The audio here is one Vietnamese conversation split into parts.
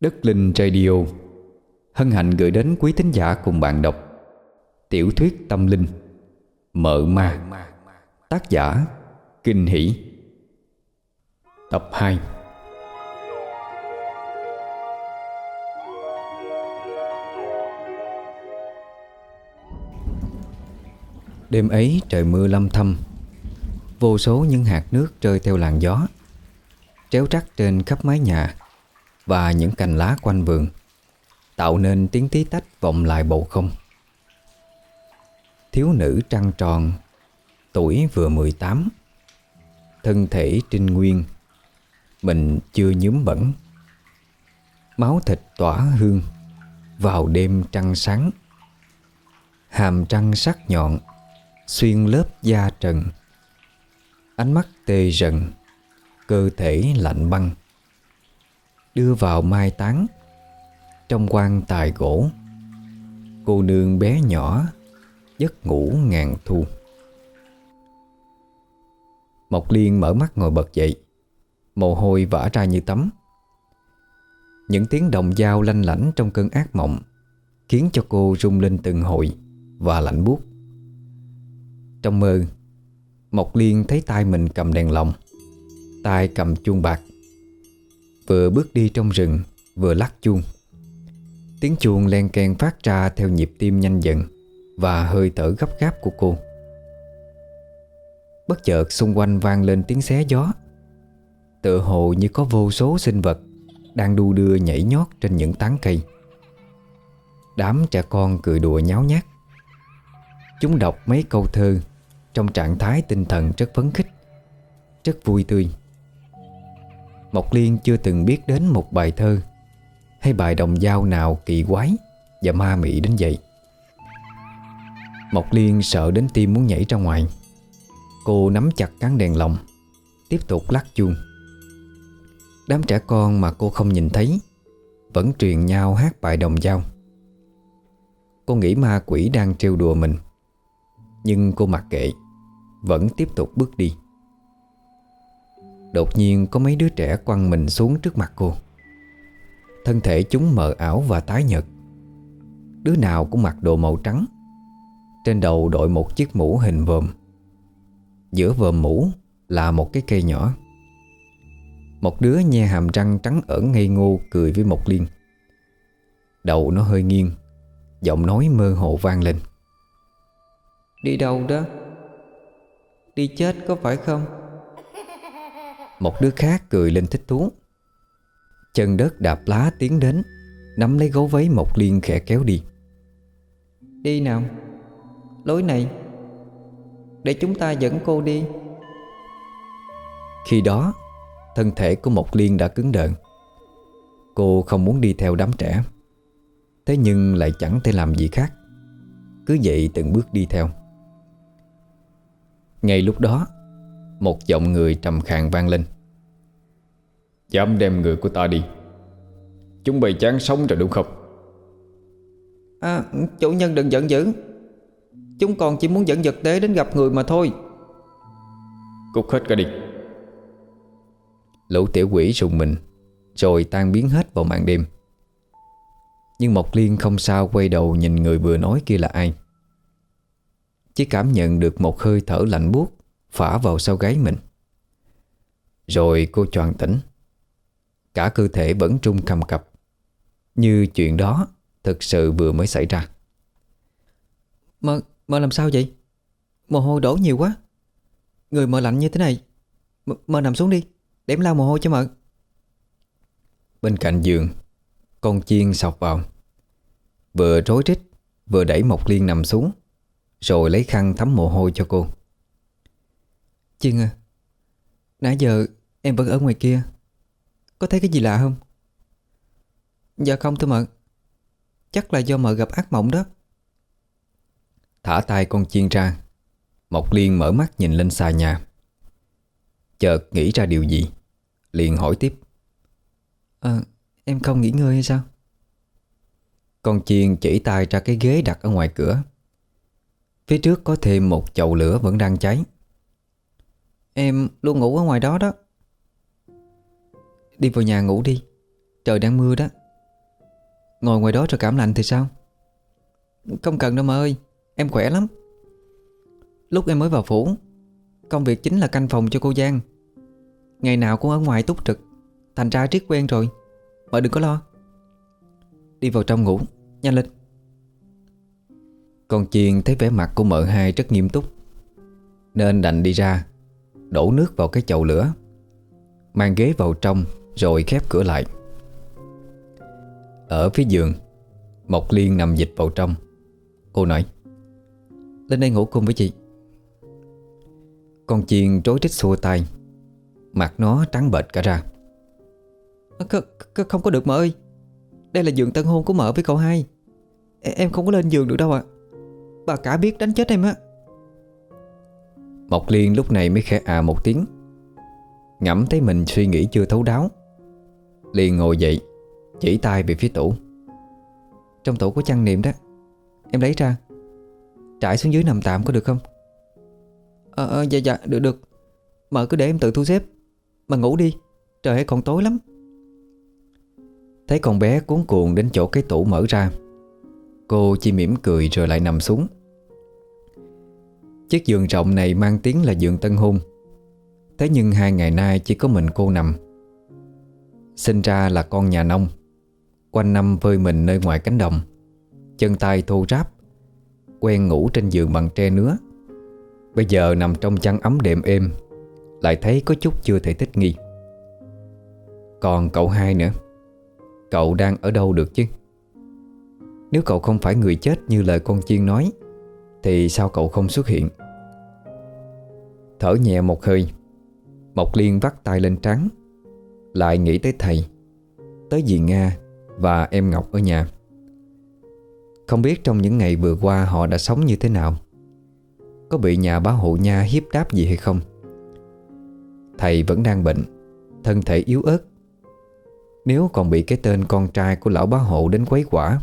Đất Linh Radio. Hân hạnh gửi đến quý thính giả cùng bạn đọc Tiểu thuyết tâm linh, Mợ ma. Tác giả, Kinh Hỷ. Tập 2 Đêm ấy trời mưa lâm thâm, Vô số những hạt nước rơi theo làn gió, Tréo trắc trên khắp mái nhà. Và những cành lá quanh vườn, Tạo nên tiếng tí tách vọng lại bầu không. Thiếu nữ trăng tròn, Tuổi vừa 18 Thân thể trinh nguyên, Mình chưa nhúm bẩn. Máu thịt tỏa hương Vào đêm trăng sáng. Hàm trăng sắc nhọn, Xuyên lớp da trần. Ánh mắt tê rần Cơ thể lạnh băng. Đưa vào mai táng. Trong quan tài gỗ, Cô nương bé nhỏ Giấc ngủ ngàn thu. Mộc Liên mở mắt ngồi bật dậy, Mồ hôi vã ra như tắm. Những tiếng đồng dao lanh lảnh trong cơn ác mộng Khiến cho cô rung lên từng hồi Và lạnh buốt. Trong mơ, Mộc Liên thấy tay mình cầm đèn lồng, tay cầm chuông bạc. Vừa bước đi trong rừng, Vừa lắc chuông. Tiếng chuông len keng phát ra Theo nhịp tim nhanh dần Và hơi thở gấp gáp của cô. Bất chợt xung quanh vang lên tiếng xé gió. Tựa hồ như có vô số sinh vật Đang đu đưa nhảy nhót trên những tán cây. Đám trẻ con cười đùa nháo nhác. Chúng đọc mấy câu thơ Trong trạng thái tinh thần rất phấn khích, Rất vui tươi. Mộc Liên chưa từng biết đến một bài thơ Hay bài đồng dao nào kỳ quái Và ma mị đến vậy. Mộc Liên sợ đến tim muốn nhảy ra ngoài. Cô nắm chặt cán đèn lồng, Tiếp tục lắc chuông. Đám trẻ con mà cô không nhìn thấy Vẫn truyền nhau hát bài đồng dao. Cô nghĩ ma quỷ đang trêu đùa mình, Nhưng cô mặc kệ, Vẫn tiếp tục bước đi. Đột nhiên có mấy đứa trẻ quăng mình xuống trước mặt cô. Thân thể chúng mờ ảo và tái nhợt. Đứa nào cũng mặc đồ màu trắng. Trên đầu đội một chiếc mũ hình vòm. Giữa vòm mũ là một cái cây nhỏ. Một đứa nhe hàm răng trắng ẩn ngây ngô cười với một liên. Đầu nó hơi nghiêng, Giọng nói mơ hồ vang lên. Đi đâu đó? Đi chết có phải không? Một đứa khác cười lên thích thú. Chân đất đạp lá tiến đến, Nắm lấy gấu váy Mộc Liên khẽ kéo đi. Đi nào, Lối này, Để chúng ta dẫn cô đi. Khi đó, Thân thể của Mộc Liên đã cứng đợn Cô không muốn đi theo đám trẻ. Thế nhưng lại chẳng thể làm gì khác. Cứ vậy từng bước đi theo. Ngay lúc đó một giọng người trầm khàn vang lên. Dám đem người của ta đi. Chúng bày chán sống rồi đúng không? À chủ nhân đừng giận dữ. Chúng còn chỉ muốn dẫn vật tế đến gặp người mà thôi. Cút hết cả đi. Lũ tiểu quỷ rùng mình Rồi tan biến hết vào màn đêm. Nhưng Mộc Liên không sao quay đầu nhìn người vừa nói kia là ai. Chỉ cảm nhận được một hơi thở lạnh buốt Phả vào sau gáy mình. Rồi cô choàng tỉnh. Cả cơ thể vẫn trung cầm cập. Như chuyện đó Thực sự vừa mới xảy ra. Mơ, mơ làm sao vậy? Mồ hôi đổ nhiều quá. Người mơ lạnh như thế này M Mơ nằm xuống đi Để em lau mồ hôi cho mợ. Bên cạnh giường Con chiên sọc vào. Vừa rối rít Vừa đẩy Mộc Liên nằm xuống Rồi lấy khăn thấm mồ hôi cho cô Chiên à Nãy giờ em vẫn ở ngoài kia. Có thấy cái gì lạ không? Dạ không thưa mợ. Chắc là do mợ gặp ác mộng đó. Thả tay con chiên ra. Mộc Liên mở mắt nhìn lên xa nhà. Chợt nghĩ ra điều gì? Liền hỏi tiếp. À em không nghỉ ngơi hay sao? Con chiên chỉ tay ra cái ghế đặt ở ngoài cửa. Phía trước có thêm một chậu lửa vẫn đang cháy Em luôn ngủ ở ngoài đó đó. Đi vào nhà ngủ đi. Trời đang mưa đó. Ngồi ngoài đó cho cảm lạnh thì sao? Không cần đâu mà ơi, Em khỏe lắm. Lúc em mới vào phủ, Công việc chính là canh phòng cho cô Giang. Ngày nào cũng ở ngoài túc trực, Thành ra triết quen rồi. Mà đừng có lo. Đi vào trong ngủ, Nhanh lên. Con chiên thấy vẻ mặt của mợ hai rất nghiêm túc, Nên đành đi ra. Đổ nước vào cái chậu lửa. Mang ghế vào trong, Rồi khép cửa lại. Ở phía giường, Mộc Liên nằm dịch vào trong. Cô nói, Lên đây ngủ cùng với chị. Con chiên trối trích xua tay. Mặt nó trắng bệch cả ra. Ờ, c Không có được mợ ơi. Đây là giường tân hôn của mợ với cậu hai. E, em không có lên giường được đâu ạ. Bà cả biết đánh chết em á. Mộc Liên lúc này mới khẽ à một tiếng. Ngẫm thấy mình suy nghĩ chưa thấu đáo. Liền ngồi dậy Chỉ tay về phía tủ Trong tủ có chăn niệm đó. Em lấy ra. Trải xuống dưới nằm tạm có được không? Ờ à, dạ dạ được được. Mở cứ để em tự thu xếp. Mà ngủ đi. Trời ơi còn tối lắm. Thấy con bé cuốn cuồng đến chỗ cái tủ mở ra. Cô chỉ mỉm cười rồi lại nằm xuống. Chiếc giường rộng này mang tiếng là giường tân hôn. Thế nhưng hai ngày nay chỉ có mình cô nằm. Sinh ra là con nhà nông, Quanh năm vơi mình nơi ngoài cánh đồng. Chân tay thô ráp, Quen ngủ trên giường bằng tre nứa. Bây giờ nằm trong chăn ấm đệm êm, Lại thấy có chút chưa thể thích nghi. Còn cậu hai nữa, Cậu đang ở đâu được chứ? Nếu cậu không phải người chết như lời con chiên nói, Thì sao cậu không xuất hiện? Thở nhẹ một hơi. Mộc Liên vắt tay lên trắng Lại nghĩ tới thầy, Tới dì Nga Và em Ngọc ở nhà. Không biết trong những ngày vừa qua Họ đã sống như thế nào, Có bị nhà bá hộ nha hiếp đáp gì hay không? Thầy vẫn đang bệnh, Thân thể yếu ớt. Nếu còn bị cái tên con trai của lão bá hộ đến quấy quả,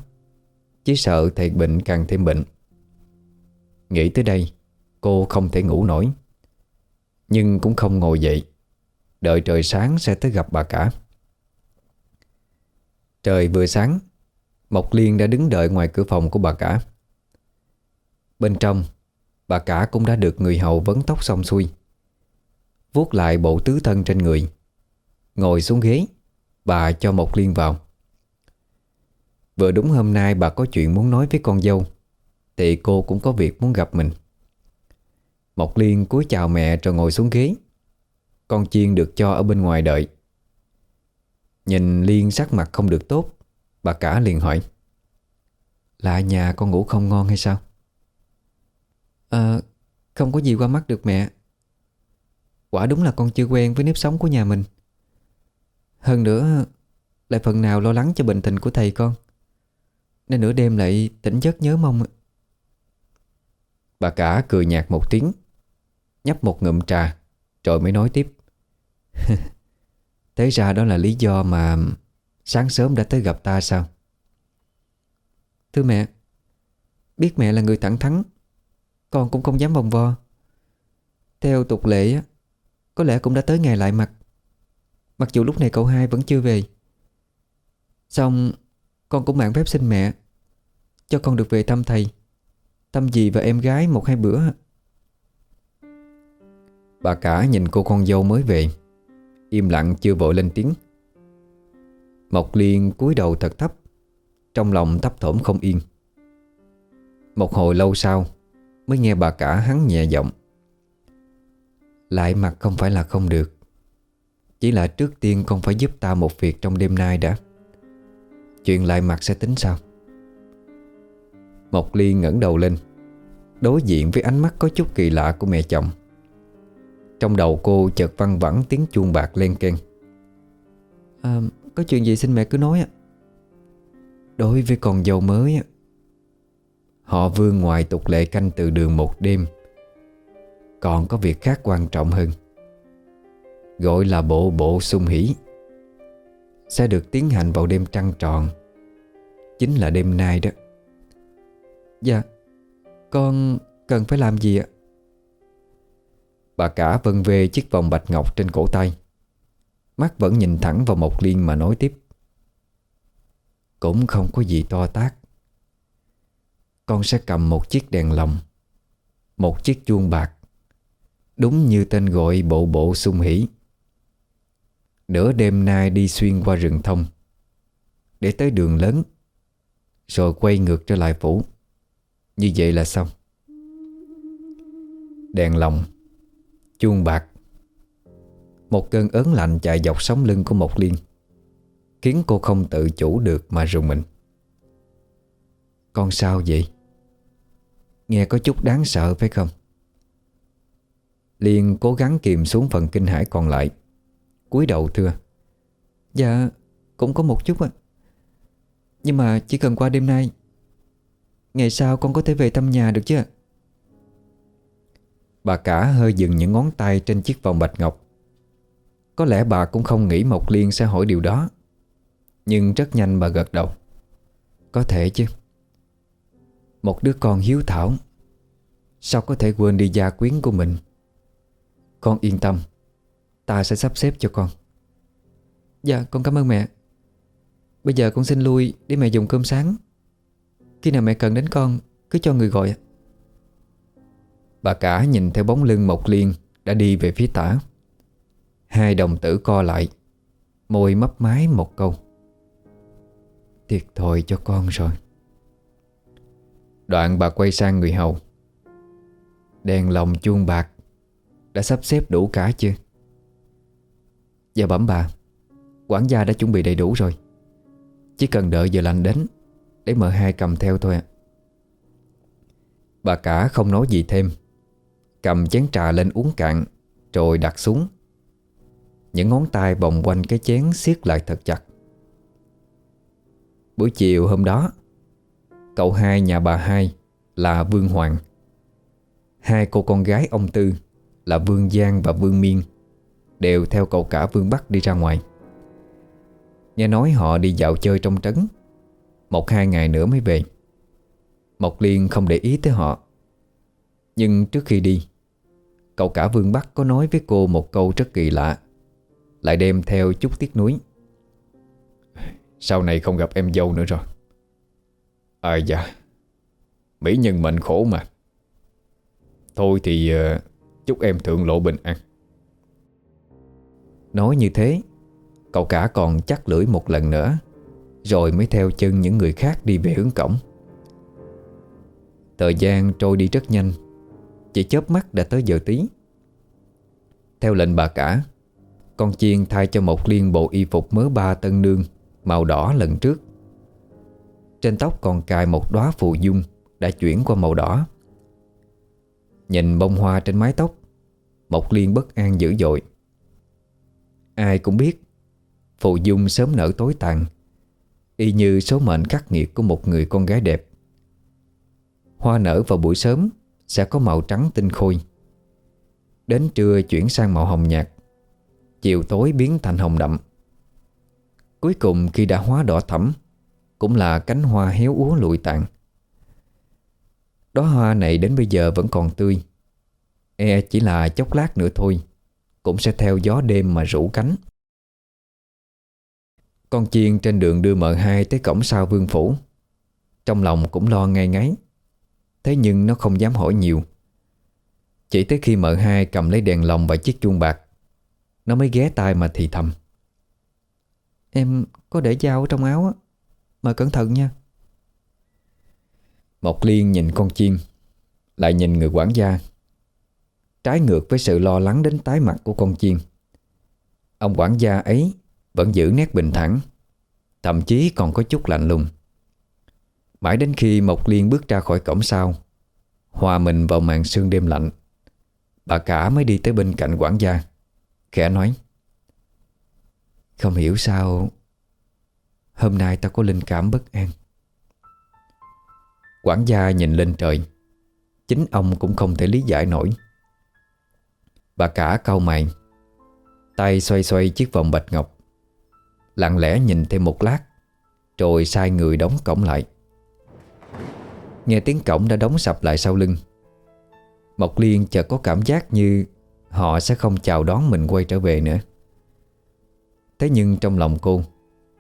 Chỉ sợ thầy bệnh càng thêm bệnh. Nghĩ tới đây, Cô không thể ngủ nổi. Nhưng cũng không ngồi dậy. Đợi trời sáng sẽ tới gặp bà cả. Trời vừa sáng, Mộc Liên đã đứng đợi ngoài cửa phòng của bà cả. Bên trong, Bà cả cũng đã được người hầu vấn tóc xong xuôi. Vuốt lại bộ tứ thân trên người. Ngồi xuống ghế, Bà cho Mộc Liên vào. Vừa đúng hôm nay bà có chuyện muốn nói với con dâu, Thì cô cũng có việc muốn gặp mình. Mộc Liên cúi chào mẹ rồi ngồi xuống ghế. Con chiên được cho ở bên ngoài đợi. Nhìn Liên sắc mặt không được tốt Bà cả liền hỏi Là nhà con ngủ không ngon hay sao? À, không có gì qua mắt được mẹ. Quả đúng là con chưa quen với nếp sống của nhà mình. Hơn nữa Lại phần nào lo lắng cho bệnh tình của thầy con Nên nửa đêm lại tỉnh giấc nhớ mong. Bà cả cười nhạt một tiếng. Nhấp một ngụm trà, Rồi mới nói tiếp. Thế ra đó là lý do mà Sáng sớm đã tới gặp ta sao? Thưa mẹ, Biết mẹ là người thẳng thắn, Con cũng không dám vòng vo. Theo tục lệ Có lẽ cũng đã tới ngày lại mặt. Mặc dù lúc này cậu hai vẫn chưa về. Xong, Con cũng mạng phép xin mẹ Cho con được về thăm thầy. Thăm dì và em gái một hai bữa. Bà cả nhìn cô con dâu mới về. Im lặng chưa vội lên tiếng. Mộc Liên cúi đầu thật thấp, Trong lòng thấp thỏm không yên. Một hồi lâu sau, Mới nghe bà cả hắn nhẹ giọng. Lại mặt không phải là không được. Chỉ là trước tiên con phải giúp ta một việc trong đêm nay đã. Chuyện lại mặt sẽ tính sao? Mộc Liên ngẩng đầu lên, Đối diện với ánh mắt có chút kỳ lạ của mẹ chồng. Trong đầu cô chợt văng vẳng tiếng chuông bạc len keng. À, Có chuyện gì xin mẹ cứ nói ạ. Đối với con dâu mới Họ vương ngoài tục lệ canh từ đường một đêm. Còn có việc khác quan trọng hơn. Gọi là bộ bộ sung hỷ Sẽ được tiến hành vào đêm trăng tròn. Chính là đêm nay đó. Dạ Con cần phải làm gì ạ Bà cả vân về chiếc vòng bạch ngọc trên cổ tay. Mắt vẫn nhìn thẳng vào Mộc Liên mà nói tiếp. Cũng không có gì to tác Con sẽ cầm một chiếc đèn lồng, Một chiếc chuông bạc, Đúng như tên gọi bộ bộ sung hỉ Nửa đêm nay đi xuyên qua rừng thông, Để tới đường lớn, Rồi quay ngược trở lại phủ. Như vậy là xong. Đèn lồng Chuông bạc. Một cơn ớn lạnh chạy dọc sống lưng của Mộc Liên, Khiến cô không tự chủ được mà rùng mình. Con sao vậy? Nghe có chút đáng sợ phải không? Liên cố gắng kìm xuống phần kinh hãi còn lại. Cúi đầu thưa. Dạ cũng có một chút ạ Nhưng mà chỉ cần qua đêm nay, Ngày sau con có thể về thăm nhà được chứ Bà cả hơi dừng những ngón tay trên chiếc vòng bạch ngọc. Có lẽ bà cũng không nghĩ Mộc Liên sẽ hỏi điều đó, Nhưng rất nhanh bà gật đầu. Có thể chứ. Một đứa con hiếu thảo, Sao có thể quên đi gia quyến của mình? Con yên tâm, Ta sẽ sắp xếp cho con. Dạ con cảm ơn mẹ. Bây giờ con xin lui để mẹ dùng cơm sáng. Khi nào mẹ cần đến con, Cứ cho người gọi Bà cả nhìn theo bóng lưng Mộc Liên Đã đi về phía tả. Hai đồng tử co lại, Môi mấp mái một câu. Thiệt thòi cho con rồi. Đoạn bà quay sang người hầu. Đèn lồng chuông bạc Đã sắp xếp đủ cả chưa? Dạ bẩm bà, Quản gia đã chuẩn bị đầy đủ rồi. Chỉ cần đợi giờ lành đến Để mợ hai cầm theo thôi ạ. Bà cả không nói gì thêm. Cầm chén trà lên uống cạn, Rồi đặt xuống. Những ngón tay vòng quanh cái chén siết lại thật chặt. Buổi chiều hôm đó, Cậu hai nhà bà hai Là Vương Hoàng. Hai cô con gái ông Tư Là Vương Giang và Vương Miên Đều theo cậu cả Vương Bắc đi ra ngoài. Nghe nói họ đi dạo chơi trong trấn, Một hai ngày nữa mới về. Mộc Liên không để ý tới họ, Nhưng trước khi đi Cậu cả Vương Bắc có nói với cô một câu rất kỳ lạ. Lại đem theo chút tiếc nuối. Sau này không gặp em dâu nữa rồi. À dạ. Mỹ nhân mệnh khổ mà. Thôi thì uh, chúc em thượng lộ bình an. Nói như thế Cậu cả còn chắc lưỡi một lần nữa Rồi mới theo chân những người khác đi về hướng cổng. Thời gian trôi đi rất nhanh. Chỉ chớp mắt đã tới giờ tí. Theo lệnh bà cả, Con chiên thay cho một liên bộ y phục mớ ba tân nương, Màu đỏ lần trước. Trên tóc còn cài một đóa phù dung Đã chuyển qua màu đỏ. Nhìn bông hoa trên mái tóc, Mộc Liên bất an dữ dội. Ai cũng biết, Phù dung sớm nở tối tàn, Y như số mệnh khắc nghiệt của một người con gái đẹp. Hoa nở vào buổi sớm sẽ có màu trắng tinh khôi. Đến trưa chuyển sang màu hồng nhạt, Chiều tối biến thành hồng đậm. Cuối cùng khi đã hóa đỏ thẫm, Cũng là cánh hoa héo úa lụi tàn. Đóa hoa này đến bây giờ vẫn còn tươi. E chỉ là chốc lát nữa thôi, cũng sẽ theo gió đêm mà rủ cánh. Con chiên trên đường đưa mợ hai tới cổng sau vương phủ. Trong lòng cũng lo ngay ngáy. Thế nhưng nó không dám hỏi nhiều. Chỉ tới khi mợ hai cầm lấy đèn lồng và chiếc chuông bạc, Nó mới ghé tai mà thì thầm. Em có để dao ở trong áo á, Mà cẩn thận nha. Mộc Liên nhìn con chim, Lại nhìn người quản gia. Trái ngược với sự lo lắng đến tái mặt của con chiên Ông quản gia ấy Vẫn giữ nét bình thản, Thậm chí còn có chút lạnh lùng. Mãi đến khi Mộc Liên bước ra khỏi cổng sau Hòa mình vào màn sương đêm lạnh. Bà cả mới đi tới bên cạnh quản gia, Khẽ nói, Không hiểu sao Hôm nay tao có linh cảm bất an. Quản gia nhìn lên trời, Chính ông cũng không thể lý giải nổi. Bà cả cau mày, Tay xoay xoay chiếc vòng bạch ngọc, Lặng lẽ nhìn thêm một lát, Rồi sai người đóng cổng lại. Nghe tiếng cổng đã đóng sập lại sau lưng. Mộc Liên chợt có cảm giác như Họ sẽ không chào đón mình quay trở về nữa. Thế nhưng trong lòng cô,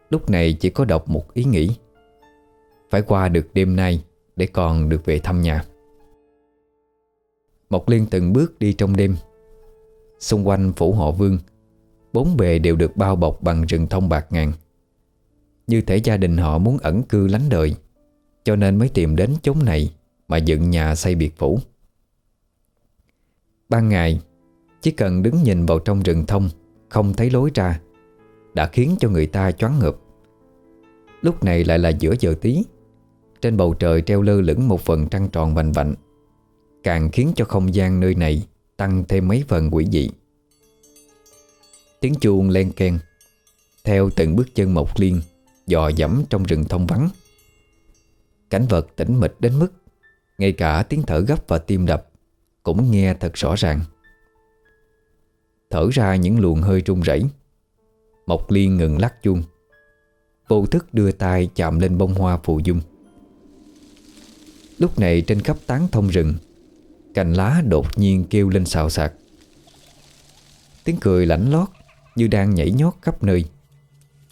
Lúc này chỉ có đọc một ý nghĩ. Phải qua được đêm nay Để còn được về thăm nhà. Mộc Liên từng bước đi trong đêm. Xung quanh phủ họ vương, Bốn bề đều được bao bọc bằng rừng thông bạc ngàn. Như thể gia đình họ muốn ẩn cư lánh đời. Cho nên mới tìm đến chốn này Mà dựng nhà xây biệt phủ. Ban ngày, Chỉ cần đứng nhìn vào trong rừng thông, Không thấy lối ra, Đã khiến cho người ta choáng ngợp. Lúc này lại là giữa giờ tí, Trên bầu trời treo lơ lửng một phần trăng tròn vành vạnh, Càng khiến cho không gian nơi này Tăng thêm mấy phần quỷ dị. Tiếng chuông len ken Theo từng bước chân Mộc Liên, Dò dẫm trong rừng thông vắng. Cảnh vật tĩnh mịch đến mức Ngay cả tiếng thở gấp và tim đập Cũng nghe thật rõ ràng. Thở ra những luồng hơi trung rẩy, Mộc Liên ngừng lắc chuông. Vô thức đưa tay chạm lên bông hoa phù dung. Lúc này trên khắp tán thông rừng, Cành lá đột nhiên kêu lên xào xạc. Tiếng cười lãnh lót Như đang nhảy nhót khắp nơi.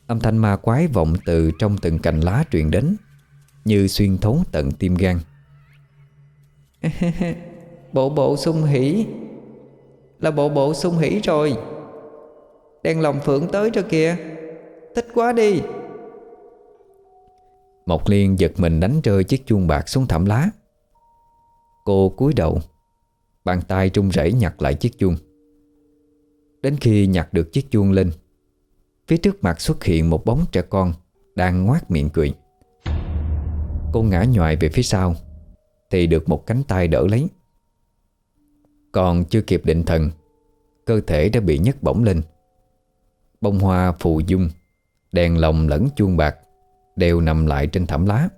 Âm thanh ma quái vọng từ trong từng cành lá truyền đến. Như xuyên thấu tận tim gan. Bộ bộ sung hỉ Là bộ bộ sung hỉ rồi. Đèn lòng phượng tới rồi kìa. Thích quá đi. Mộc Liên giật mình đánh rơi chiếc chuông bạc xuống thảm lá. Cô cúi đầu Bàn tay trung rẩy nhặt lại chiếc chuông. Đến khi nhặt được chiếc chuông lên Phía trước mặt xuất hiện một bóng trẻ con Đang ngoác miệng cười Cô ngã nhòi về phía sau, Thì được một cánh tay đỡ lấy. Còn chưa kịp định thần, Cơ thể đã bị nhấc bổng lên. Bông hoa phù dung, Đèn lồng lẫn chuông bạc Đều nằm lại trên thảm lá.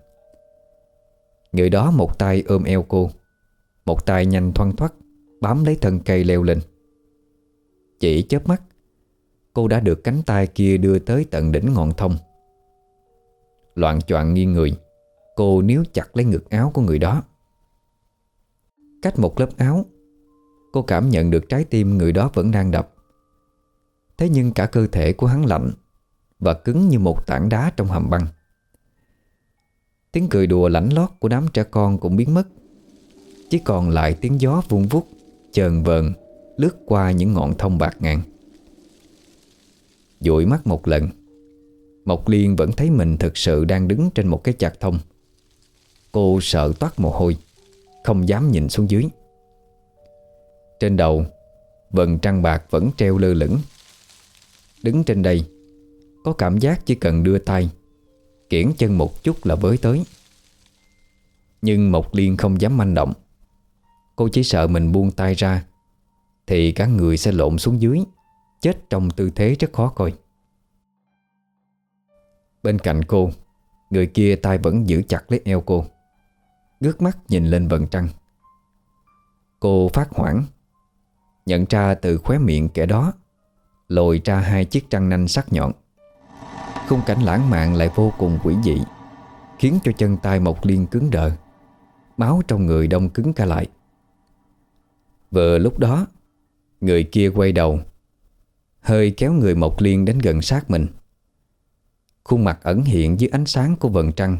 Người đó một tay ôm eo cô, Một tay nhanh thoăn thoắt Bám lấy thân cây leo lên. Chỉ chớp mắt, Cô đã được cánh tay kia đưa tới tận đỉnh ngọn thông. Loạn choạng nghiêng người Cô níu chặt lấy ngực áo của người đó. Cách một lớp áo, Cô cảm nhận được trái tim người đó vẫn đang đập. Thế nhưng cả cơ thể của hắn lạnh Và cứng như một tảng đá trong hầm băng. Tiếng cười đùa lảnh lót của đám trẻ con cũng biến mất. Chỉ còn lại tiếng gió vung vút Chờn vờn, Lướt qua những ngọn thông bạc ngàn. Dụi mắt một lần, Mộc Liên vẫn thấy mình thực sự đang đứng trên một cái chạc thông. Cô sợ toát mồ hôi, Không dám nhìn xuống dưới. Trên đầu, Vần trăng bạc vẫn treo lơ lửng. Đứng trên đây, Có cảm giác chỉ cần đưa tay, Kiển chân một chút là với tới. Nhưng Mộc Liên không dám manh động. Cô chỉ sợ mình buông tay ra, Thì cả người sẽ lộn xuống dưới, Chết trong tư thế rất khó coi. Bên cạnh cô, Người kia tay vẫn giữ chặt lấy eo cô. Ngước mắt nhìn lên vầng trăng. Cô phát hoảng, Nhận ra từ khóe miệng kẻ đó Lồi ra hai chiếc răng nanh sắc nhọn. Khung cảnh lãng mạn lại vô cùng quỷ dị, Khiến cho chân tay Mộc Liên cứng đờ, Máu trong người đông cứng cả lại. Vừa lúc đó, Người kia quay đầu, Hơi kéo người Mộc Liên đến gần sát mình. Khuôn mặt ẩn hiện dưới ánh sáng của vầng trăng,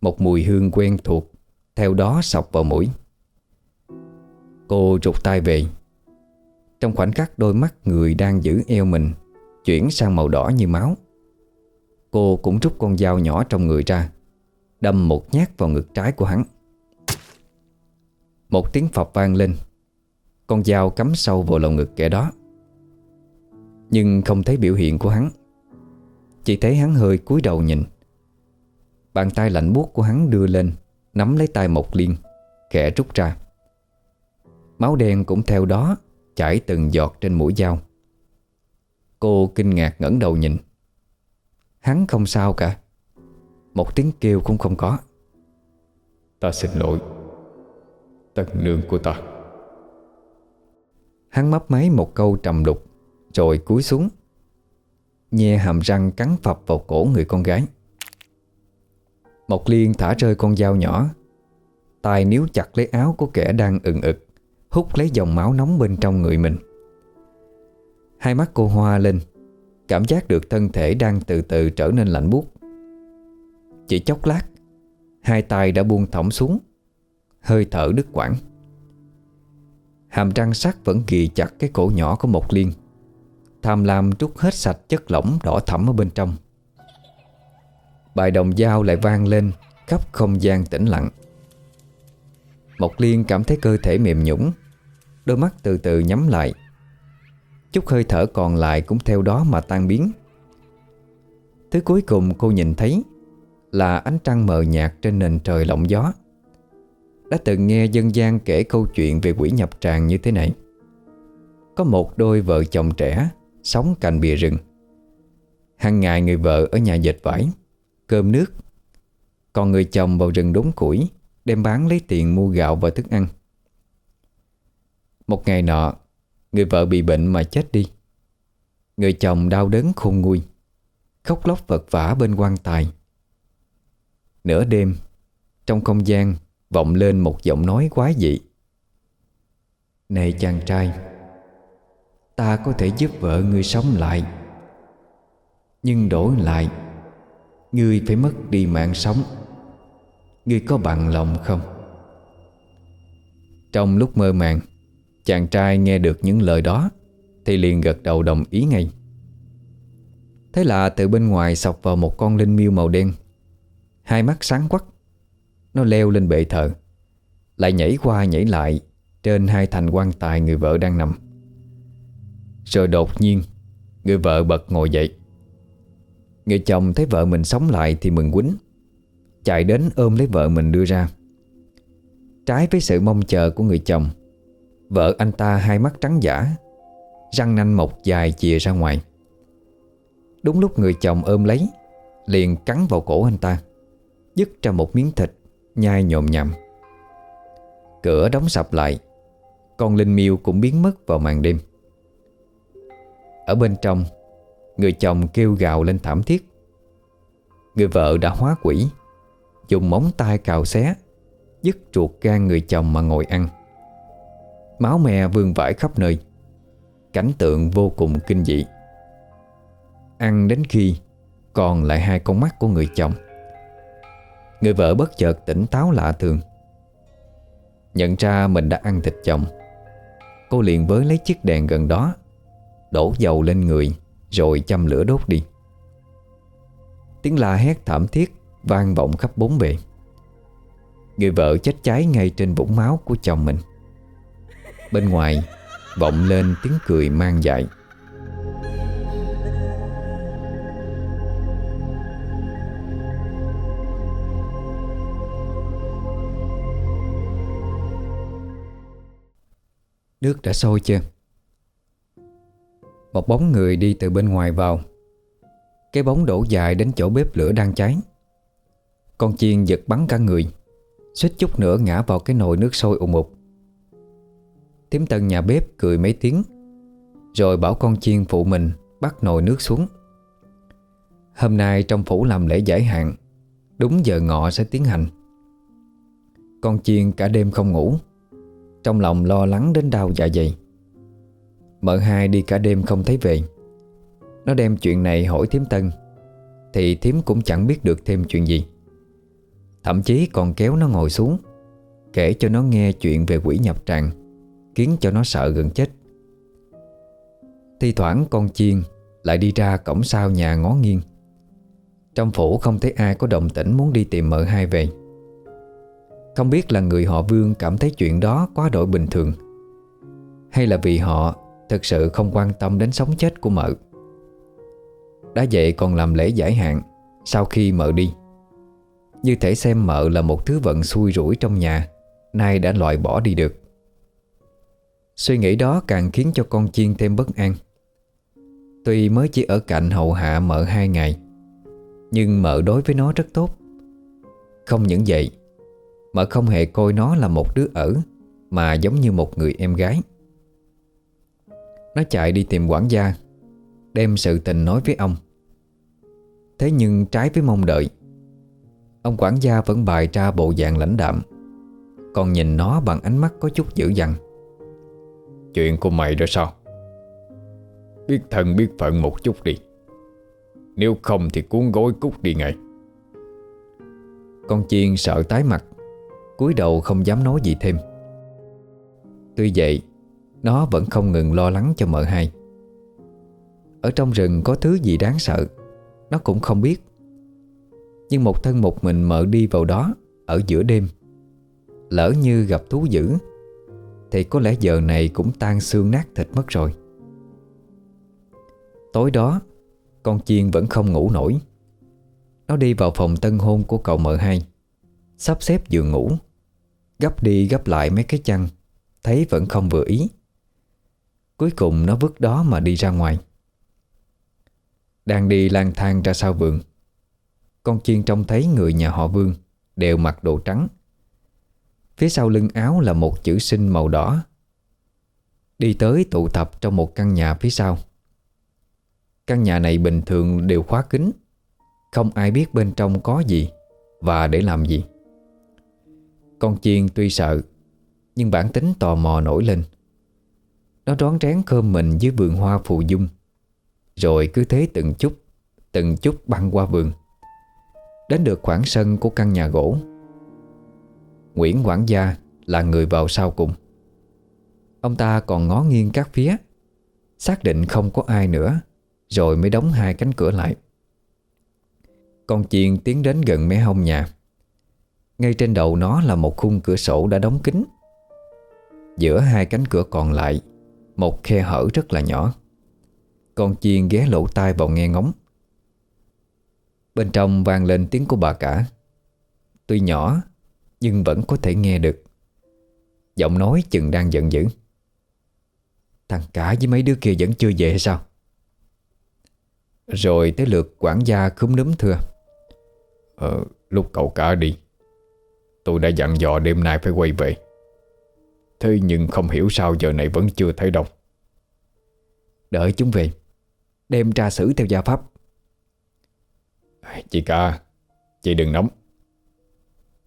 Một mùi hương quen thuộc. Theo đó sọc vào mũi. Cô rụt tay về. Trong khoảnh khắc đôi mắt người đang giữ eo mình Chuyển sang màu đỏ như máu, Cô cũng rút con dao nhỏ trong người ra, Đâm một nhát vào ngực trái của hắn. Một tiếng phập vang lên, Con dao cắm sâu vào lồng ngực kẻ đó. Nhưng không thấy biểu hiện của hắn, Chỉ thấy hắn hơi cúi đầu nhìn. Bàn tay lạnh buốt của hắn đưa lên Nắm lấy tay Mộc Liên Khẽ rút ra. Máu đen cũng theo đó Chảy từng giọt trên mũi dao. Cô kinh ngạc ngẩng đầu nhìn. Hắn không sao cả. Một tiếng kêu cũng không có. Ta xin lỗi Tân nương của ta. Hắn mấp máy một câu trầm đục Rồi cúi xuống Nhe hàm răng cắn phập vào cổ người con gái Mộc Liên thả rơi con dao nhỏ. Tay níu chặt lấy áo của kẻ đang ừng ực, Hút lấy dòng máu nóng bên trong người mình. Hai mắt cô hoa lên, Cảm giác được thân thể đang từ từ trở nên lạnh buốt. Chỉ chốc lát, Hai tay đã buông thõng xuống, Hơi thở đứt quãng. Hàm răng sắt vẫn ghi chặt cái cổ nhỏ của một liên, Tham lam trút hết sạch chất lỏng đỏ thẫm ở bên trong. Bài đồng dao lại vang lên Khắp không gian tĩnh lặng. Mộc Liên cảm thấy cơ thể mềm nhũng, Đôi mắt từ từ nhắm lại. Chút hơi thở còn lại cũng theo đó mà tan biến. Thứ cuối cùng cô nhìn thấy Là ánh trăng mờ nhạt trên nền trời lộng gió. Đã từng nghe dân gian kể câu chuyện về quỷ nhập tràng như thế này. Có một đôi vợ chồng trẻ Sống cạnh bìa rừng. Hàng ngày người vợ ở nhà dệt vải. Cơm nước. Còn người chồng vào rừng đốn củi, Đem bán lấy tiền mua gạo và thức ăn. Một ngày nọ, Người vợ bị bệnh mà chết đi. Người chồng đau đớn khôn nguôi, Khóc lóc vật vả bên quan tài. Nửa đêm, Trong không gian Vọng lên một giọng nói quái dị. Này chàng trai, Ta có thể giúp vợ ngươi sống lại, Nhưng đổi lại Ngươi phải mất đi mạng sống. Ngươi có bằng lòng không? Trong lúc mơ màng, Chàng trai nghe được những lời đó, Thì liền gật đầu đồng ý ngay. Thế là từ bên ngoài sọc vào một con linh miêu màu đen. Hai mắt sáng quắc, Nó leo lên bệ thờ, Lại nhảy qua nhảy lại Trên hai thành quan tài người vợ đang nằm. Rồi đột nhiên, Người vợ bật ngồi dậy. Người chồng thấy vợ mình sống lại thì mừng quýnh. Chạy đến ôm lấy vợ mình đưa ra. Trái với sự mong chờ của người chồng, Vợ anh ta hai mắt trắng giả, Răng nanh mọc dài chìa ra ngoài. Đúng lúc người chồng ôm lấy, Liền cắn vào cổ anh ta, Dứt ra một miếng thịt, Nhai nhộm nhằm. Cửa đóng sập lại, Con Linh miêu cũng biến mất vào màn đêm. Ở bên trong Người chồng kêu gào lên thảm thiết. Người vợ đã hóa quỷ, Dùng móng tay cào xé, Dứt ruột gan người chồng mà ngồi ăn. Máu me vương vãi khắp nơi, Cảnh tượng vô cùng kinh dị. Ăn đến khi Còn lại hai con mắt của người chồng. Người vợ bất chợt tỉnh táo lạ thường. Nhận ra mình đã ăn thịt chồng, Cô liền với lấy chiếc đèn gần đó, Đổ dầu lên người. Rồi châm lửa đốt đi. Tiếng la hét thảm thiết Vang vọng khắp bốn bề. Người vợ chết cháy ngay trên vũng máu của chồng mình. Bên ngoài, Vọng lên tiếng cười mang dại. Nước đã sôi chưa? Một bóng người đi từ bên ngoài vào. Cái bóng đổ dài đến chỗ bếp lửa đang cháy. Con chiên giật bắn cả người, Suýt chút nữa ngã vào cái nồi nước sôi ủng ục Tiếm tân nhà bếp cười mấy tiếng, Rồi bảo con chiên phụ mình Bắt nồi nước xuống. Hôm nay trong phủ làm lễ giải hạn, Đúng giờ ngọ sẽ tiến hành. Con chiên cả đêm không ngủ, Trong lòng lo lắng đến đau dạ dày. Mợ hai đi cả đêm không thấy về. Nó đem chuyện này hỏi Thiếm Tân, Thì Thiếm cũng chẳng biết được thêm chuyện gì. Thậm chí còn kéo nó ngồi xuống, Kể cho nó nghe chuyện về quỷ nhập tràng, Khiến cho nó sợ gần chết. Thi thoảng con chiên Lại đi ra cổng sau nhà ngó nghiêng. Trong phủ không thấy ai có động tĩnh Muốn đi tìm mợ hai về. Không biết là người họ Vương Cảm thấy chuyện đó quá đổi bình thường, Hay là vì họ Thực sự không quan tâm đến sống chết của mợ. Đã vậy còn làm lễ giải hạn, Sau khi mợ đi. Như thể xem mợ là một thứ vận xui rủi trong nhà, Nay đã loại bỏ đi được. Suy nghĩ đó càng khiến cho con chiên thêm bất an. Tuy mới chỉ ở cạnh hậu hạ mợ hai ngày, Nhưng mợ đối với nó rất tốt. Không những vậy, Mợ không hề coi nó là một đứa ở, Mà giống như một người em gái. Nó chạy đi tìm quản gia Đem sự tình nói với ông. Thế nhưng trái với mong đợi Ông quản gia vẫn bày ra bộ dạng lãnh đạm Còn nhìn nó bằng ánh mắt có chút dữ dằn. Chuyện của mày rồi sao? Biết thân biết phận một chút đi. Nếu không thì cuốn gối cút đi ngay. Con chiên sợ tái mặt cúi đầu không dám nói gì thêm. Tuy vậy nó vẫn không ngừng lo lắng cho mợ hai. Ở trong rừng có thứ gì đáng sợ, Nó cũng không biết. Nhưng một thân một mình mợ đi vào đó Ở giữa đêm, Lỡ như gặp thú dữ, Thì có lẽ giờ này cũng tan xương nát thịt mất rồi. Tối đó, Con chiên vẫn không ngủ nổi. Nó đi vào phòng tân hôn của cậu mợ hai, Sắp xếp giường ngủ, Gấp đi gấp lại mấy cái chăn, Thấy vẫn không vừa ý. Cuối cùng nó vứt đó mà đi ra ngoài. Đang đi lang thang ra sau vườn, Con chiên trông thấy người nhà họ Vương Đều mặc đồ trắng. Phía sau lưng áo là một chữ sinh màu đỏ. Đi tới tụ tập trong một căn nhà phía sau. Căn nhà này bình thường đều khóa kín, Không ai biết bên trong có gì Và để làm gì. Con chiên tuy sợ, Nhưng bản tính tò mò nổi lên. Nó rón rén khơm mình dưới vườn hoa phù dung. Rồi cứ thế từng chút Từng chút băng qua vườn. Đến được khoảng sân của căn nhà gỗ, Nguyễn Quảng Gia là người vào sau cùng. Ông ta còn ngó nghiêng các phía, Xác định không có ai nữa, Rồi mới đóng hai cánh cửa lại. Con chiên tiến đến gần mé hông nhà. Ngay trên đầu nó là một khung cửa sổ đã đóng kín. Giữa hai cánh cửa còn lại một khe hở rất là nhỏ. Con chiên ghé lỗ tai vào nghe ngóng. Bên trong vang lên tiếng của bà cả. Tuy nhỏ, Nhưng vẫn có thể nghe được. Giọng nói chừng đang giận dữ. Thằng cả với mấy đứa kia vẫn chưa về hay sao? Rồi tới lượt quản gia khúm núm thưa. Ờ lúc cậu cả đi, Tôi đã dặn dò đêm nay phải quay về. Thế nhưng không hiểu sao giờ này vẫn chưa thấy đâu Đợi chúng về, Đem tra xử theo gia pháp. Chị cả, Chị đừng nóng.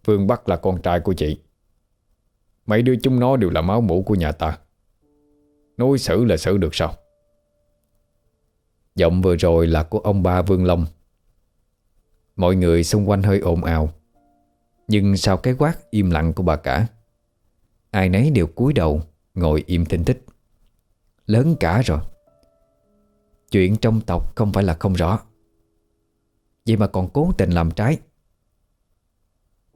Phương Bắc là con trai của chị. Mấy đứa chúng nó đều là máu mũ của nhà ta. Nói xử là xử được sao? Giọng vừa rồi là của ông ba Vương Long. Mọi người xung quanh hơi ồn ào. Nhưng sau cái quát im lặng của bà cả Ai nấy đều cúi đầu, Ngồi im thinh tích. Lớn cả rồi. Chuyện trong tộc không phải là không rõ. Vậy mà còn cố tình làm trái.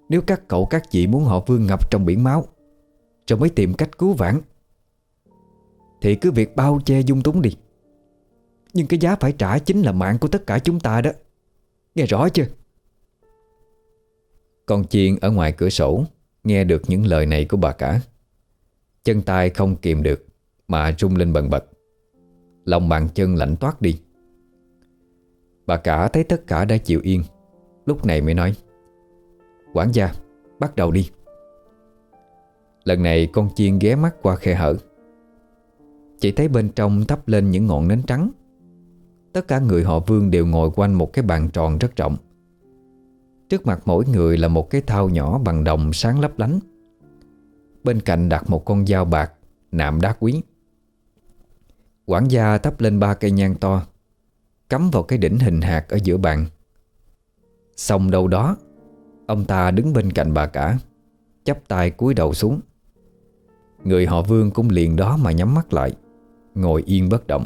Nếu các cậu các chị muốn họ vương ngập trong biển máu, Rồi mới tìm cách cứu vãn, Thì cứ việc bao che dung túng đi. Nhưng cái giá phải trả chính là mạng của tất cả chúng ta đó. Nghe rõ chưa? Con chiên ở ngoài cửa sổ Nghe được những lời này của bà cả. Chân tay không kìm được Mà rung lên bần bật. Lòng bàn chân lạnh toát đi. Bà cả thấy tất cả đã chịu yên, Lúc này mới nói, Quản gia, bắt đầu đi. Lần này con chiên ghé mắt qua khe hở. Chỉ thấy bên trong thắp lên những ngọn nến trắng. Tất cả người họ vương đều ngồi quanh một cái bàn tròn rất rộng. Trước mặt mỗi người là một cái thao nhỏ bằng đồng sáng lấp lánh. Bên cạnh đặt một con dao bạc, Nạm đá quý. Quản gia thắp lên ba cây nhang to, Cắm vào cái đỉnh hình hạt ở giữa bàn. Xong đâu đó, Ông ta đứng bên cạnh bà cả, chắp tay cúi đầu xuống. Người họ vương cũng liền đó mà nhắm mắt lại, Ngồi yên bất động.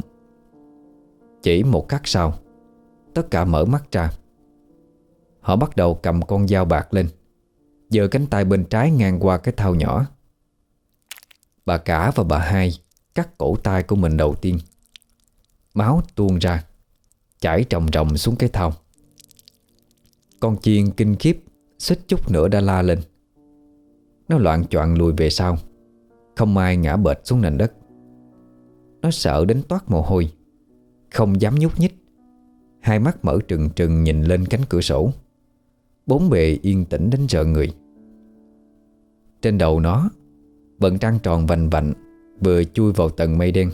Chỉ một khắc sau, Tất cả mở mắt ra. Họ bắt đầu cầm con dao bạc lên Giờ cánh tay bên trái ngang qua cái thao nhỏ. Bà cả và bà hai Cắt cổ tay của mình đầu tiên. Máu tuôn ra, Chảy trồng trồng xuống cái thau. Con chiên kinh khiếp, Xích chút nữa đã la lên. Nó loạn choạng lùi về sau, Không ai ngã bệt xuống nền đất. Nó sợ đến toát mồ hôi, Không dám nhúc nhích. Hai mắt mở trừng trừng nhìn lên cánh cửa sổ. Bốn bề yên tĩnh đến trợ người. Trên đầu nó Vận trăng tròn vành vạnh, Vừa chui vào tầng mây đen,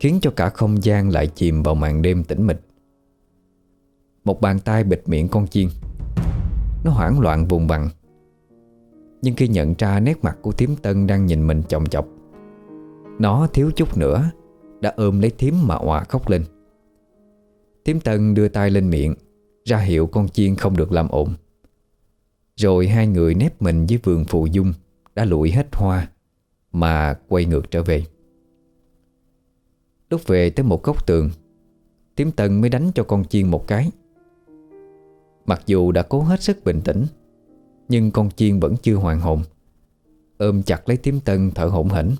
Khiến cho cả không gian lại chìm vào màn đêm tĩnh mịch. Một bàn tay bịt miệng con chiên, Nó hoảng loạn vùng vằng. Nhưng khi nhận ra nét mặt của Thiếm Tân đang nhìn mình chồng chọc, Nó thiếu chút nữa Đã ôm lấy Thiếm mà òa khóc lên. Thiếm Tân đưa tay lên miệng, Ra hiệu con chiên không được làm ổn Rồi hai người nép mình với vườn phù dung. Đã lụi hết hoa Mà quay ngược trở về. Lúc về tới một góc tường, Tiếm Tân mới đánh cho con chiên một cái. Mặc dù đã cố hết sức bình tĩnh, Nhưng con chiên vẫn chưa hoàn hồn. Ôm chặt lấy Tiếm Tân thở hổn hển.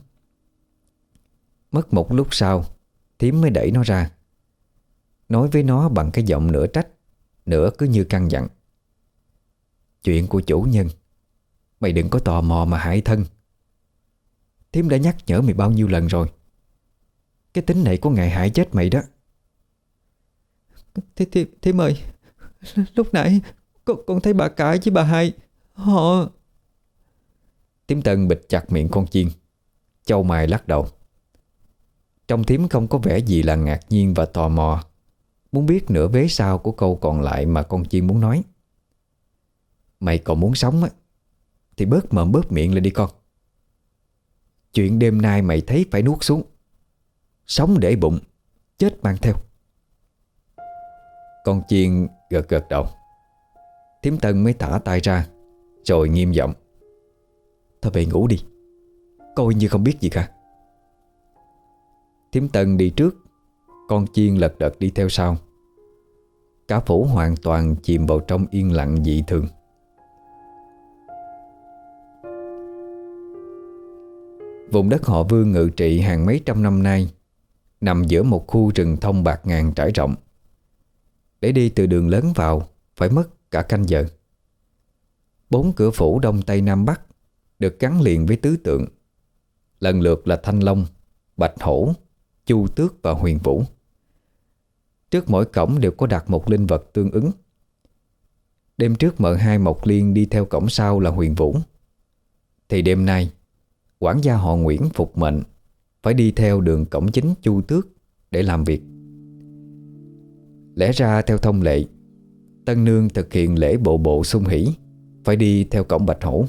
Mất một lúc sau, Tiếm mới đẩy nó ra. Nói với nó bằng cái giọng nửa trách, Nửa cứ như căng dặn. Chuyện của chủ nhân. Mày đừng có tò mò mà hại thân. Thiếm đã nhắc nhở mày bao nhiêu lần rồi? Cái tính này có ngày hại chết mày đó. Thế, thế, thế ơi Lúc nãy con, con thấy bà cả với bà hai Họ Tiếm Tân bịt chặt miệng con chiên Châu mài lắc đầu. Trong thím không có vẻ gì là ngạc nhiên và tò mò Muốn biết nửa vế sau của câu còn lại mà con chiên muốn nói. Mày còn muốn sống á? Thì bớt mồm bớt miệng lên đi con. Chuyện đêm nay mày thấy phải nuốt xuống. Sống để bụng, Chết mang theo. Con chiên gật gật đầu. Thiếm Tân mới thả tay ra, Rồi nghiêm giọng. Thôi về ngủ đi, Coi như không biết gì cả. Thiếm Tân đi trước, Con chiên lật đật đi theo sau. Cả phủ hoàn toàn chìm vào trong yên lặng dị thường. Vùng đất họ vương ngự trị hàng mấy trăm năm nay, Nằm giữa một khu rừng thông bạc ngàn trải rộng. Để đi từ đường lớn vào, Phải mất cả canh giờ. Bốn cửa phủ đông tây nam bắc Được gắn liền với tứ tượng, Lần lượt là Thanh Long, Bạch Hổ, Chu Tước và Huyền Vũ. Trước mỗi cổng đều có đặt một linh vật tương ứng. Đêm trước mở hai Mộc Liên đi theo cổng sau là Huyền Vũ. Thì đêm nay quản gia họ Nguyễn phục mệnh phải đi theo đường cổng chính Chu Tước để làm việc. Lẽ ra theo thông lệ, Tân Nương thực hiện lễ bộ bộ sung hỷ phải đi theo cổng Bạch Hổ.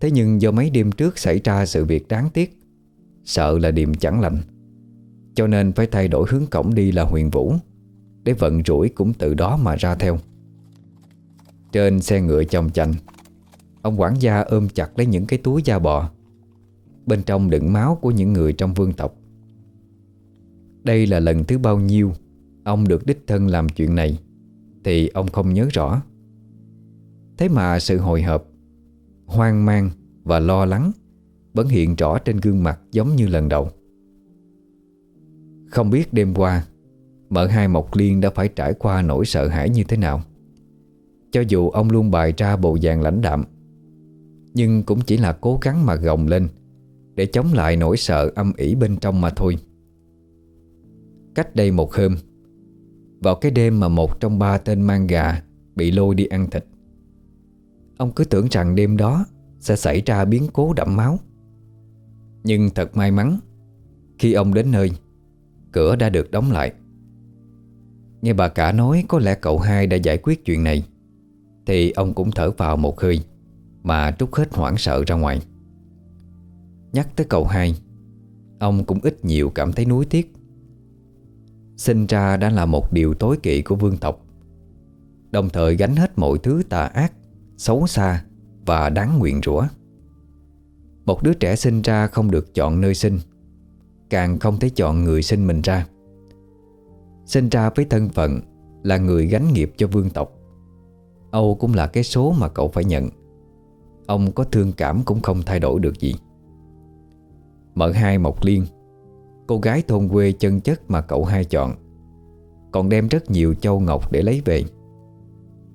Thế nhưng do mấy đêm trước xảy ra sự việc đáng tiếc, sợ là điềm chẳng lành, cho nên phải thay đổi hướng cổng đi là huyền vũ, để vận rủi cũng từ đó mà ra theo. Trên xe ngựa chồng chành Ông quản gia ôm chặt lấy những cái túi da bò. Bên trong đựng máu của những người trong vương tộc. Đây là lần thứ bao nhiêu Ông được đích thân làm chuyện này Thì ông không nhớ rõ. Thế mà sự hồi hộp, Hoang mang và lo lắng Vẫn hiện rõ trên gương mặt giống như lần đầu. Không biết đêm qua Mợ hai Mộc Liên đã phải trải qua nỗi sợ hãi như thế nào. Cho dù ông luôn bày ra bộ dạng lãnh đạm nhưng cũng chỉ là cố gắng mà gồng lên, Để chống lại nỗi sợ âm ỉ bên trong mà thôi. Cách đây một hôm, Vào cái đêm mà một trong ba tên mang gà Bị lôi đi ăn thịt, Ông cứ tưởng rằng đêm đó Sẽ xảy ra biến cố đẫm máu. Nhưng thật may mắn, Khi ông đến nơi, Cửa đã được đóng lại. Nghe bà cả nói có lẽ cậu hai đã giải quyết chuyện này, Thì ông cũng thở vào một hơi mà trút hết hoảng sợ ra ngoài. Nhắc tới cậu hai, Ông cũng ít nhiều cảm thấy nuối tiếc. Sinh ra đã là một điều tối kỵ của vương tộc, Đồng thời gánh hết mọi thứ tà ác, Xấu xa Và đáng nguyện rủa. Một đứa trẻ sinh ra không được chọn nơi sinh, Càng không thể chọn người sinh mình ra. Sinh ra với thân phận Là người gánh nghiệp cho vương tộc. Âu cũng là cái số mà cậu phải nhận. Ông có thương cảm cũng không thay đổi được gì. Mợ hai Mộc Liên. Cô gái thôn quê chân chất mà cậu hai chọn. Còn đem rất nhiều châu ngọc để lấy về.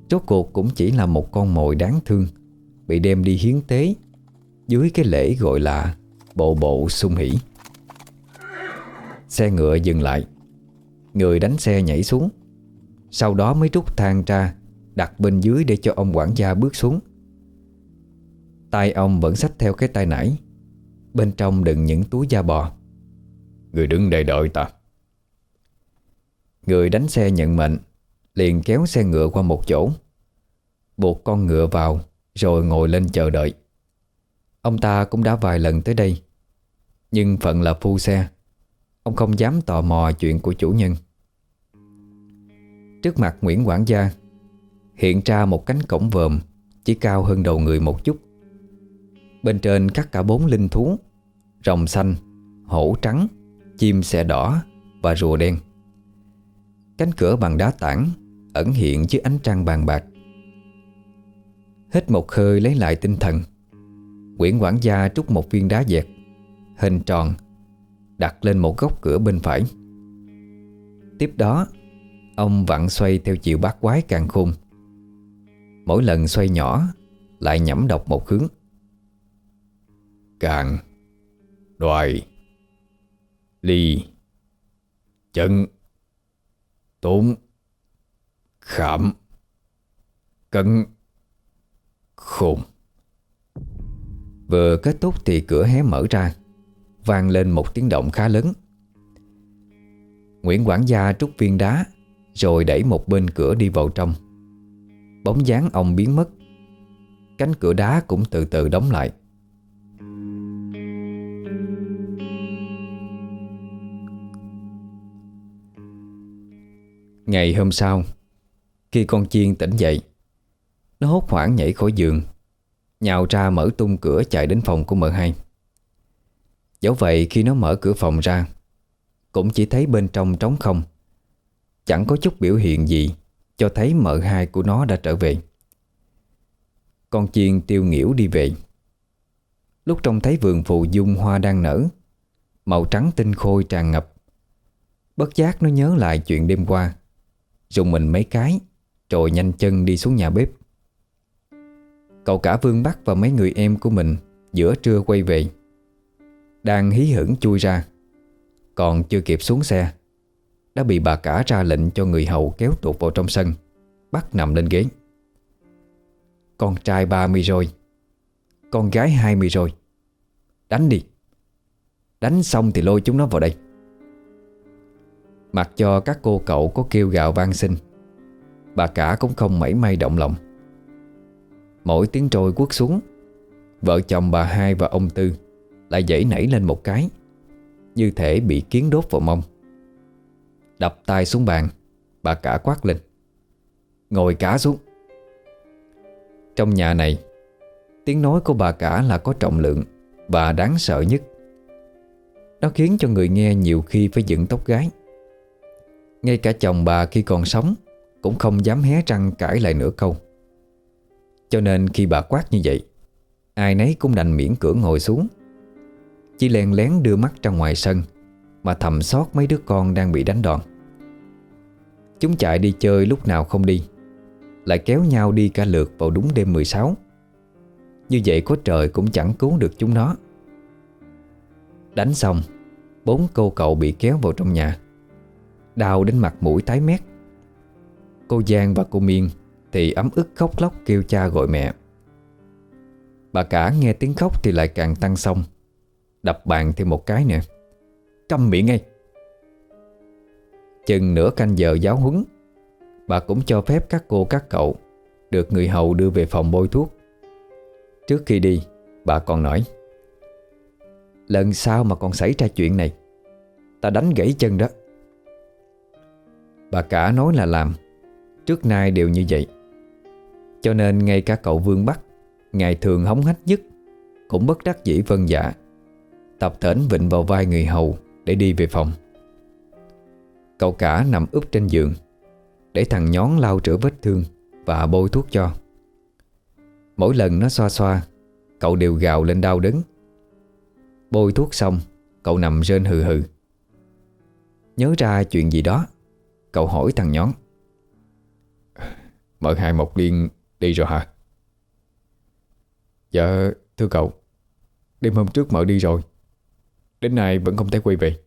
Rốt cuộc cũng chỉ là một con mồi đáng thương, Bị đem đi hiến tế, Dưới cái lễ gọi là Bộ bộ sung hỷ. Xe ngựa dừng lại. Người đánh xe nhảy xuống. Sau đó mới rút thang ra, Đặt bên dưới để cho ông quản gia bước xuống tay ông vẫn xách theo cái tay nải. Bên trong đựng những túi da bò. Người đứng đây đợi ta. Người đánh xe nhận mệnh Liền kéo xe ngựa qua một chỗ. Buộc con ngựa vào Rồi ngồi lên chờ đợi. Ông ta cũng đã vài lần tới đây Nhưng phận là phu xe. Ông không dám tò mò chuyện của chủ nhân. Trước mặt Nguyễn Quảng Gia Hiện ra một cánh cổng vòm Chỉ cao hơn đầu người một chút Bên trên cắt cả bốn linh thú Rồng xanh, hổ trắng, chim xe đỏ và rùa đen. Cánh cửa bằng đá tảng Ẩn hiện dưới ánh trăng bàn bạc. Hít một hơi lấy lại tinh thần Nguyễn quản gia trút một viên đá dẹt Hình tròn Đặt lên một góc cửa bên phải. Tiếp đó Ông vặn xoay theo chiều bát quái càng khung Mỗi lần xoay nhỏ Lại nhẩm đọc một hướng. Càng, Đoài, Ly Chân Tốn, Khảm Cân khùng Vừa kết thúc thì cửa hé mở ra, Vang lên một tiếng động khá lớn. Nguyễn quản gia trút viên đá, Rồi đẩy một bên cửa đi vào trong. Bóng dáng ông biến mất, Cánh cửa đá cũng từ từ đóng lại. Ngày hôm sau, Khi con chiên tỉnh dậy, Nó hốt hoảng nhảy khỏi giường, Nhào ra mở tung cửa chạy đến phòng của mợ hai. Dẫu vậy khi nó mở cửa phòng ra, Cũng chỉ thấy bên trong trống không, Chẳng có chút biểu hiện gì Cho thấy mợ hai của nó đã trở về. Con chiên tiêu nghỉu đi về. Lúc trông thấy vườn phù dung hoa đang nở, Màu trắng tinh khôi tràn ngập, Bất giác nó nhớ lại chuyện đêm qua. Dùng mình mấy cái, Rồi nhanh chân đi xuống nhà bếp. Cậu cả Vương Bắc và mấy người em của mình Giữa trưa quay về. Đang hí hửng chui ra, Còn chưa kịp xuống xe, Đã bị bà cả ra lệnh cho người hầu kéo tuột vào trong sân, Bắt nằm lên ghế. Con trai 30 rồi, Con gái 20 rồi, Đánh đi. Đánh xong thì lôi chúng nó vào đây. Mặc cho các cô cậu có kêu gào vang xin, Bà cả cũng không mảy may động lòng. Mỗi tiếng trôi quất xuống, Vợ chồng bà hai và ông Tư Lại dãy nảy lên một cái, Như thể bị kiến đốt vào mông. Đập tay xuống bàn, Bà cả quát lên, Ngồi cả xuống. Trong nhà này, Tiếng nói của bà cả là có trọng lượng Và đáng sợ nhất. Nó khiến cho người nghe nhiều khi phải dựng tóc gái. Ngay cả chồng bà khi còn sống Cũng không dám hé răng cãi lại nửa câu. Cho nên khi bà quát như vậy, Ai nấy cũng đành miễn cưỡng ngồi xuống. Chỉ len lén đưa mắt ra ngoài sân Mà thầm xót mấy đứa con đang bị đánh đòn. Chúng chạy đi chơi lúc nào không đi, Lại kéo nhau đi cả lượt vào đúng đêm 16 Như vậy có trời cũng chẳng cứu được chúng nó. Đánh xong, Bốn cô cậu bị kéo vào trong nhà. Đau đến mặt mũi tái mét. Cô Giang và cô Miên thì ấm ức khóc lóc kêu cha gọi mẹ. Bà cả nghe tiếng khóc thì lại càng tăng xong Đập bàn thêm một cái nữa Câm miệng ngay. Chừng nửa canh giờ giáo huấn, Bà cũng cho phép các cô các cậu Được người hầu đưa về phòng bôi thuốc. Trước khi đi, Bà còn nói, Lần sau mà còn xảy ra chuyện này, Ta đánh gãy chân đó. Bà cả nói là làm. Trước nay đều như vậy. Cho nên ngay cả cậu Vương Bắc Ngày thường hống hách nhất, Cũng bất đắc dĩ vân dạ Tập thển vịnh vào vai người hầu Để đi về phòng. Cậu cả nằm úp trên giường, Để thằng nhón lau rửa vết thương Và bôi thuốc cho. Mỗi lần nó xoa xoa, Cậu đều gào lên đau đớn. Bôi thuốc xong, Cậu nằm rên hừ hừ. Nhớ ra chuyện gì đó Cậu hỏi thằng nhón. Mở hai một liên Đi rồi hả? Dạ thưa cậu. Đêm hôm trước mợ đi rồi. Đến nay vẫn không thấy quay về.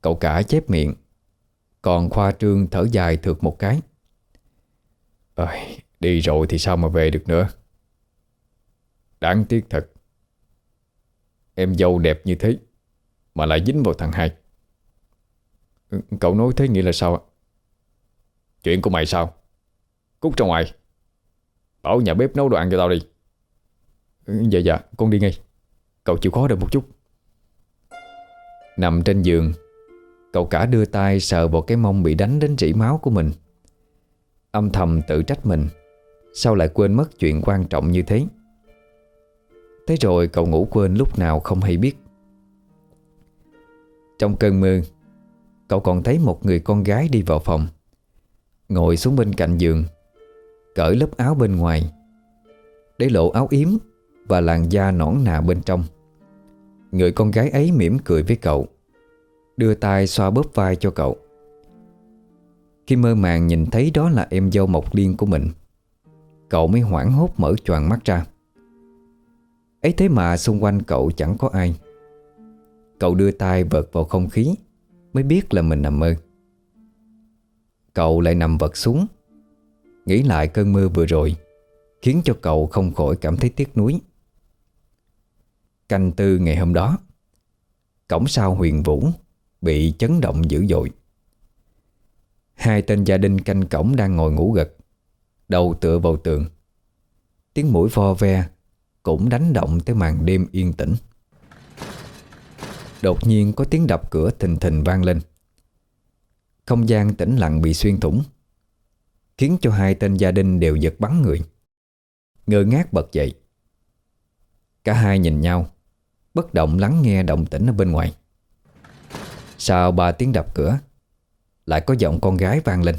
Cậu cả chép miệng Còn khoa trương thở dài thượt một cái. À, Đi rồi thì sao mà về được nữa? Đáng tiếc thật. Em dâu đẹp như thế Mà lại dính vào thằng hai. Cậu nói thế nghĩa là sao ạ? Chuyện của mày sao? Cút ra ngoài. Bảo nhà bếp nấu đồ ăn cho tao đi. Dạ dạ con đi ngay. Cậu chịu khó được một chút. Nằm trên giường, Cậu cả đưa tay sờ vào cái mông bị đánh đến rỉ máu của mình. Âm thầm tự trách mình, Sao lại quên mất chuyện quan trọng như thế? Thế rồi cậu ngủ quên lúc nào không hay biết. Trong cơn mưa. Cậu còn thấy một người con gái đi vào phòng. Ngồi xuống bên cạnh giường, Cởi lớp áo bên ngoài, Để lộ áo yếm Và làn da nõn nà bên trong. Người con gái ấy mỉm cười với cậu, Đưa tay xoa bóp vai cho cậu. Khi mơ màng nhìn thấy đó là em dâu Mộc Liên của mình, Cậu mới hoảng hốt mở choàng mắt ra. Ấy thế mà xung quanh cậu chẳng có ai. Cậu đưa tay vợt vào không khí Mới biết là mình nằm mơ. Cậu lại nằm vật xuống. Nghĩ lại cơn mưa vừa rồi, Khiến cho cậu không khỏi cảm thấy tiếc nuối. Canh tư ngày hôm đó, Cổng sao huyền vũ Bị chấn động dữ dội. Hai tên gia đình canh cổng đang ngồi ngủ gật, Đầu tựa vào tường. Tiếng mũi vo ve Cũng đánh động tới màn đêm yên tĩnh. Đột nhiên có tiếng đập cửa thình thình vang lên. Không gian tĩnh lặng bị xuyên thủng Khiến cho hai tên gia đình đều giật bắn người. Ngơ ngác bật dậy. Cả hai nhìn nhau Bất động lắng nghe động tĩnh ở bên ngoài. Sau ba tiếng đập cửa Lại có giọng con gái vang lên.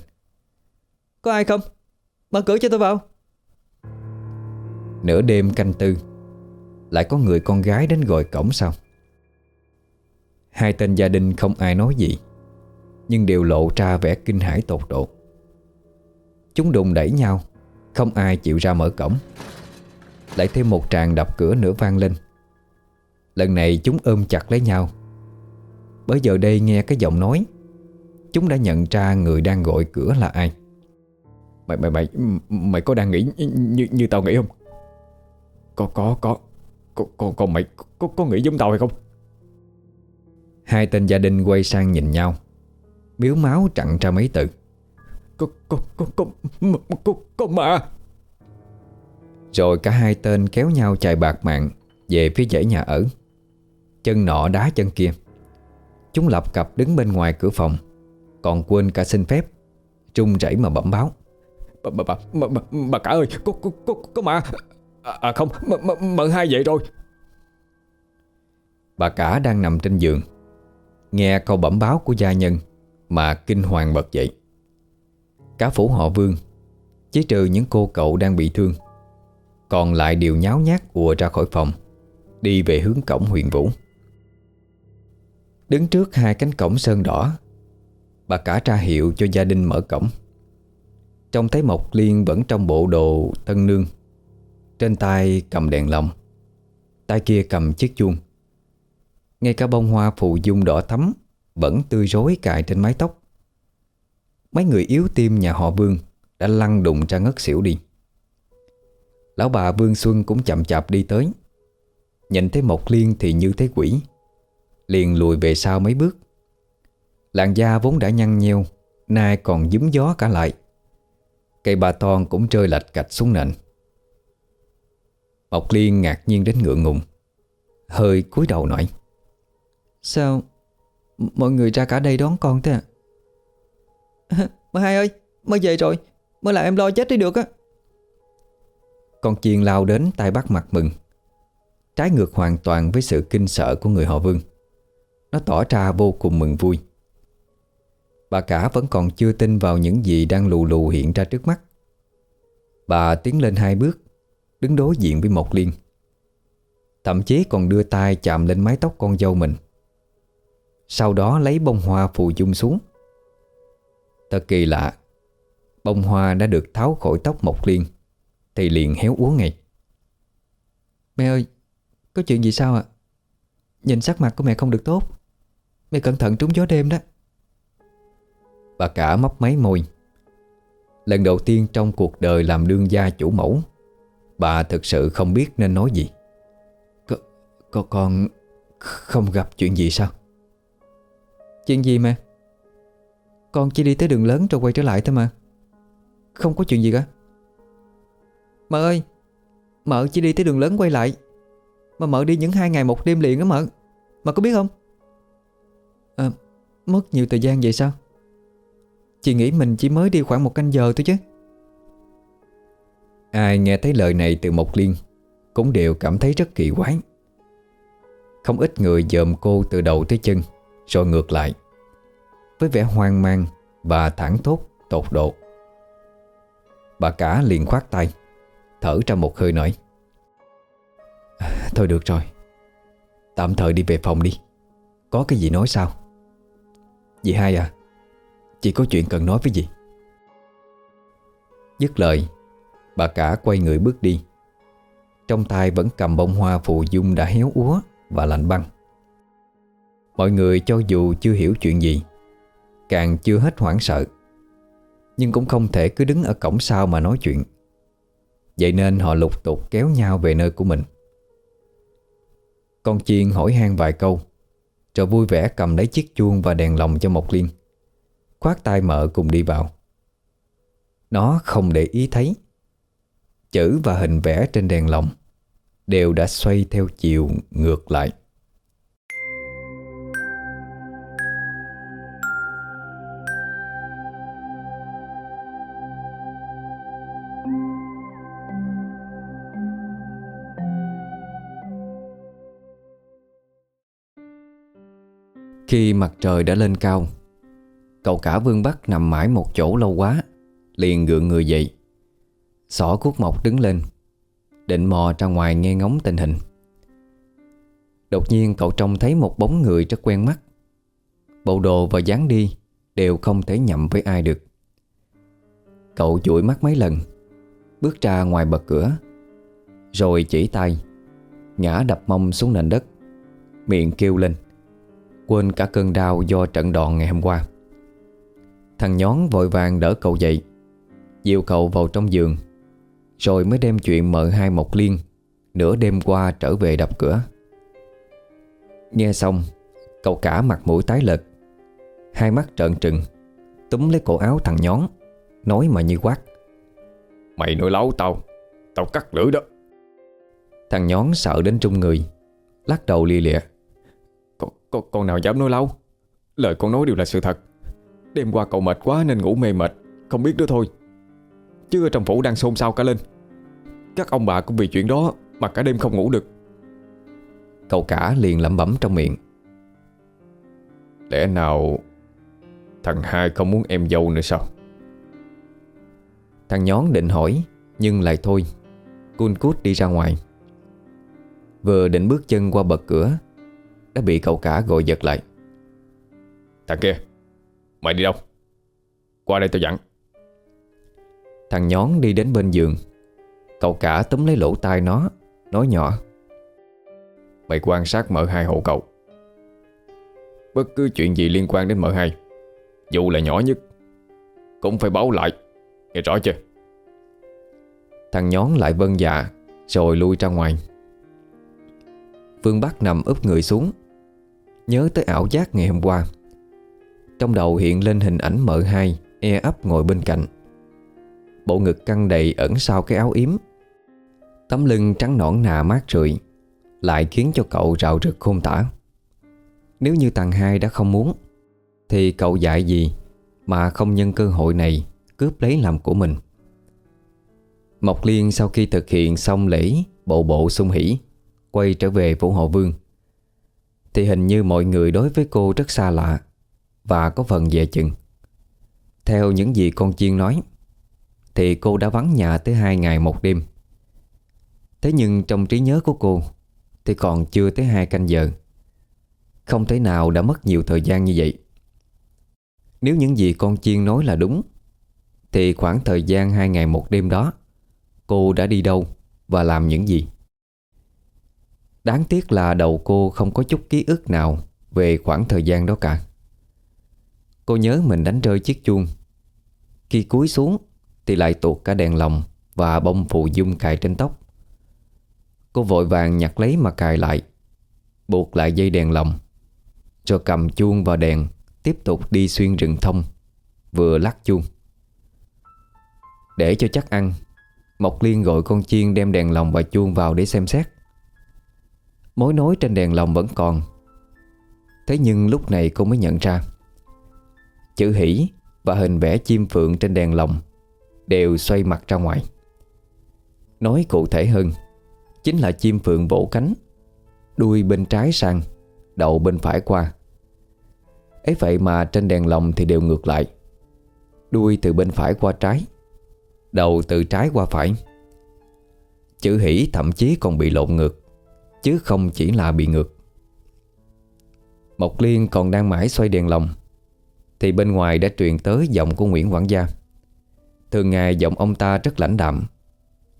Có ai không? Mở cửa cho tôi vào. Nửa đêm canh tư Lại có người con gái đến gọi cổng sao Hai tên gia đình không ai nói gì Nhưng đều lộ ra vẻ kinh hãi tột độ. Chúng đùng đẩy nhau Không ai chịu ra mở cổng. Lại thêm một tràng đập cửa nữa vang lên. Lần này chúng ôm chặt lấy nhau. Bởi giờ đây nghe cái giọng nói Chúng đã nhận ra người đang gọi cửa là ai. Mày mày mày Mày có đang nghĩ như, như tao nghĩ không? Có có có. Có, có, có mày có, có nghĩ giống tao hay không? Hai tên gia đình quay sang nhìn nhau. Miếu máu chặn ra mấy từ. Có có có có, có, có mà. Rồi cả hai tên kéo nhau chạy bạc mạng Về phía dãy nhà ở. Chân nọ đá chân kia. Chúng lập cặp đứng bên ngoài cửa phòng. Còn quên cả xin phép. Trung rẩy mà bẩm báo. Bà, bà, bà, bà, bà, bà cả ơi Có, có, có, có mà. À, à không Mợ hai vậy rồi. Bà cả đang nằm trên giường Nghe câu bẩm báo của gia nhân Mà kinh hoàng bật dậy. Cả phủ họ vương, Chỉ trừ những cô cậu đang bị thương, Còn lại đều nháo nhác ùa ra khỏi phòng, Đi về hướng cổng huyện vũ. Đứng trước hai cánh cổng sơn đỏ, Bà cả tra hiệu cho gia đình mở cổng. Trông thấy Mộc Liên vẫn trong bộ đồ tân nương, Trên tay cầm đèn lồng, Tay kia cầm chiếc chuông. Ngay cả bông hoa phù dung đỏ thắm Vẫn tươi rối cài trên mái tóc. Mấy người yếu tim nhà họ Vương Đã lăn đụng ra ngất xỉu đi. Lão bà Vương Xuân cũng chậm chạp đi tới. Nhìn thấy Mộc Liên thì như thấy quỷ, Liền lùi về sau mấy bước. Làn da vốn đã nhăn nheo, Nay còn dúm gió cả lại. Cây bà toàn cũng rơi lạch cạch xuống nền. Mộc Liên ngạc nhiên đến ngượng ngùng, Hơi cúi đầu nói. Sao Mọi người ra cả đây đón con thế à Mơ hai ơi Mơ về rồi Mơ làm em lo chết đi được á. Con chiên lao đến tay bắt mặt mừng. Trái ngược hoàn toàn với sự kinh sợ của người họ Vương. Nó tỏ ra vô cùng mừng vui. Bà cả vẫn còn chưa tin vào những gì đang lù lù hiện ra trước mắt. Bà tiến lên hai bước, Đứng đối diện với Mộc Liên. Thậm chí còn đưa tay chạm lên mái tóc con dâu mình. Sau đó lấy bông hoa phù dung xuống. Thật kỳ lạ Bông hoa đã được tháo khỏi tóc Mộc Liên Thì liền héo úa ngay. Mẹ ơi Có chuyện gì sao ạ? Nhìn sắc mặt của mẹ không được tốt. Mẹ cẩn thận trúng gió đêm đó. Bà cả mấp máy môi. Lần đầu tiên trong cuộc đời làm đương gia chủ mẫu Bà thực sự không biết nên nói gì. Có, con không gặp chuyện gì sao? Chuyện gì mà? Con chỉ đi tới đường lớn rồi quay trở lại thôi mà. Không có chuyện gì cả. Mợ ơi Mợ chỉ đi tới đường lớn quay lại. Mà mợ đi những hai ngày một đêm liền á mợ. Mợ có biết không? À, Mất nhiều thời gian vậy sao? Chị nghĩ mình chỉ mới đi khoảng một canh giờ thôi chứ. Ai nghe thấy lời này từ Mộc Liên Cũng đều cảm thấy rất kỳ quái. Không ít người dòm cô từ đầu tới chân. Rồi ngược lại, Với vẻ hoang mang Và thẳng thốt, tột độ. Bà cả liền khoát tay, Thở ra một hơi nói, Thôi được rồi, Tạm thời đi về phòng đi. Có cái gì nói sao Dì hai à Chị có chuyện cần nói với dì. Dứt lời, Bà cả quay người bước đi. Trong tay vẫn cầm bông hoa phù dung đã héo úa Và lạnh băng. Mọi người cho dù chưa hiểu chuyện gì, Càng chưa hết hoảng sợ, Nhưng cũng không thể cứ đứng ở cổng sau mà nói chuyện. Vậy nên họ lục tục kéo nhau về nơi của mình. Con chiên hỏi han vài câu, Rồi vui vẻ cầm lấy chiếc chuông và đèn lồng cho Mộc Liên, Khoát tay mợ cùng đi vào. Nó không để ý thấy, Chữ và hình vẽ trên đèn lồng Đều đã xoay theo chiều ngược lại. Khi mặt trời đã lên cao. Cậu cả Vương Bắc nằm mãi một chỗ lâu quá, Liền gượng người dậy. Sỏ cuốc mộc đứng lên, Định mò ra ngoài nghe ngóng tình hình. Đột nhiên cậu trông thấy một bóng người rất quen mắt. Bộ đồ và dáng đi Đều không thể nhầm với ai được. Cậu chuỗi mắt mấy lần, Bước ra ngoài bật cửa, Rồi chỉ tay, Ngã đập mông xuống nền đất, Miệng kêu lên. Quên cả cơn đau do trận đòn ngày hôm qua. Thằng nhón vội vàng đỡ cậu dậy Dịu cậu vào trong giường Rồi mới đem chuyện mợ hai Mộc Liên Nửa đêm qua trở về đập cửa. Nghe xong Cậu cả mặt mũi tái lật Hai mắt trợn trừng Túm lấy cổ áo thằng nhón Nói mà như quát. Mày nói láo tao Tao cắt lưỡi đó. Thằng nhón sợ đến trung người Lắc đầu lia lịa con, con, nào dám nói láo? Lời con nói đều là sự thật. Đêm qua cậu mệt quá nên ngủ mê mệt Không biết nữa thôi. Chứ ở trong phủ đang xôn xao cả lên. Các ông bà cũng vì chuyện đó Mà cả đêm không ngủ được. Cậu cả liền lẩm bẩm trong miệng. Lẽ nào Thằng hai không muốn em dâu nữa sao? Thằng nhón định hỏi Nhưng lại thôi. Cun cút đi ra ngoài. Vừa định bước chân qua bậc cửa Đã bị cậu cả gọi giật lại. Thằng kia Mày đi đâu? Qua đây tao dặn. Thằng nhón đi đến bên giường. Cậu cả túm lấy lỗ tai nó Nói nhỏ. Mày quan sát mở hai hộ cậu. Bất cứ chuyện gì liên quan đến mở hai Dù là nhỏ nhất Cũng phải báo lại. Nghe rõ chưa? Thằng nhón lại vân dạ Rồi lui ra ngoài. Vương Bắc nằm úp người xuống Nhớ tới ảo giác ngày hôm qua. Trong đầu hiện lên hình ảnh mợ hai E ấp ngồi bên cạnh. Bộ ngực căng đầy ẩn sau cái áo yếm. Tấm lưng trắng nõn nà mát rượi, Lại khiến cho cậu rạo rực khôn tả. Nếu như thằng hai đã không muốn, Thì cậu dạy gì Mà không nhân cơ hội này Cướp lấy làm của mình? Mộc Liên sau khi thực hiện xong lễ, Bộ bộ sung hỉ, Quay trở về Vũ Hộ Vương. Thì hình như mọi người đối với cô rất xa lạ Và có phần dè chừng. Theo những gì con chiên nói, Thì cô đã vắng nhà tới hai ngày một đêm. Thế nhưng trong trí nhớ của cô, Thì còn chưa tới hai canh giờ. Không thể nào đã mất nhiều thời gian như vậy. Nếu những gì con chiên nói là đúng, Thì khoảng thời gian hai ngày một đêm đó, Cô đã đi đâu và làm những gì? Đáng tiếc là đầu cô không có chút ký ức nào Về khoảng thời gian đó cả. Cô nhớ mình đánh rơi chiếc chuông. Khi cúi xuống Thì lại tuột cả đèn lồng Và bông phụ dung cài trên tóc. Cô vội vàng nhặt lấy mà cài lại, Buộc lại dây đèn lồng, Rồi cầm chuông vào đèn Tiếp tục đi xuyên rừng thông, Vừa lắc chuông. Để cho chắc ăn, Mộc Liên gọi con chiên đem đèn lồng và chuông vào để xem xét. Mối nối trên đèn lồng vẫn còn. Thế nhưng lúc này cô mới nhận ra. Chữ hỷ và hình vẽ chim phượng trên đèn lồng Đều xoay mặt ra ngoài. Nói cụ thể hơn, Chính là chim phượng vỗ cánh, Đuôi bên trái sang, Đầu bên phải qua. Ấy vậy mà trên đèn lồng thì đều ngược lại. Đuôi từ bên phải qua trái, Đầu từ trái qua phải. Chữ hỷ thậm chí còn bị lộn ngược. Chứ không chỉ là bị ngược. Mộc Liên còn đang mãi xoay đèn lồng Thì bên ngoài đã truyền tới giọng của Nguyễn Quảng Gia. Thường ngày giọng ông ta rất lãnh đạm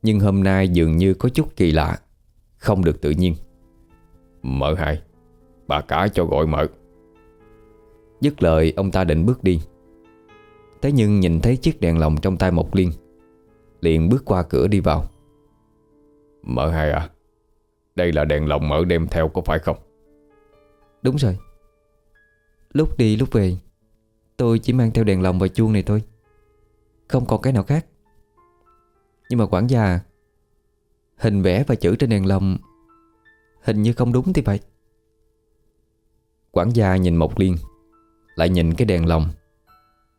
Nhưng hôm nay dường như có chút kỳ lạ Không được tự nhiên. Mở hai Bà cả cho gọi mở. Dứt lời ông ta định bước đi. Thế nhưng nhìn thấy chiếc đèn lồng trong tay Mộc Liên Liền bước qua cửa đi vào. Mở hai à Đây là đèn lồng mở đem theo có phải không? Đúng rồi. Lúc đi lúc về Tôi chỉ mang theo đèn lồng và chuông này thôi. Không còn cái nào khác. Nhưng mà quản gia Hình vẽ và chữ trên đèn lồng Hình như không đúng thì phải. Quản gia nhìn Mộc Liên Lại nhìn cái đèn lồng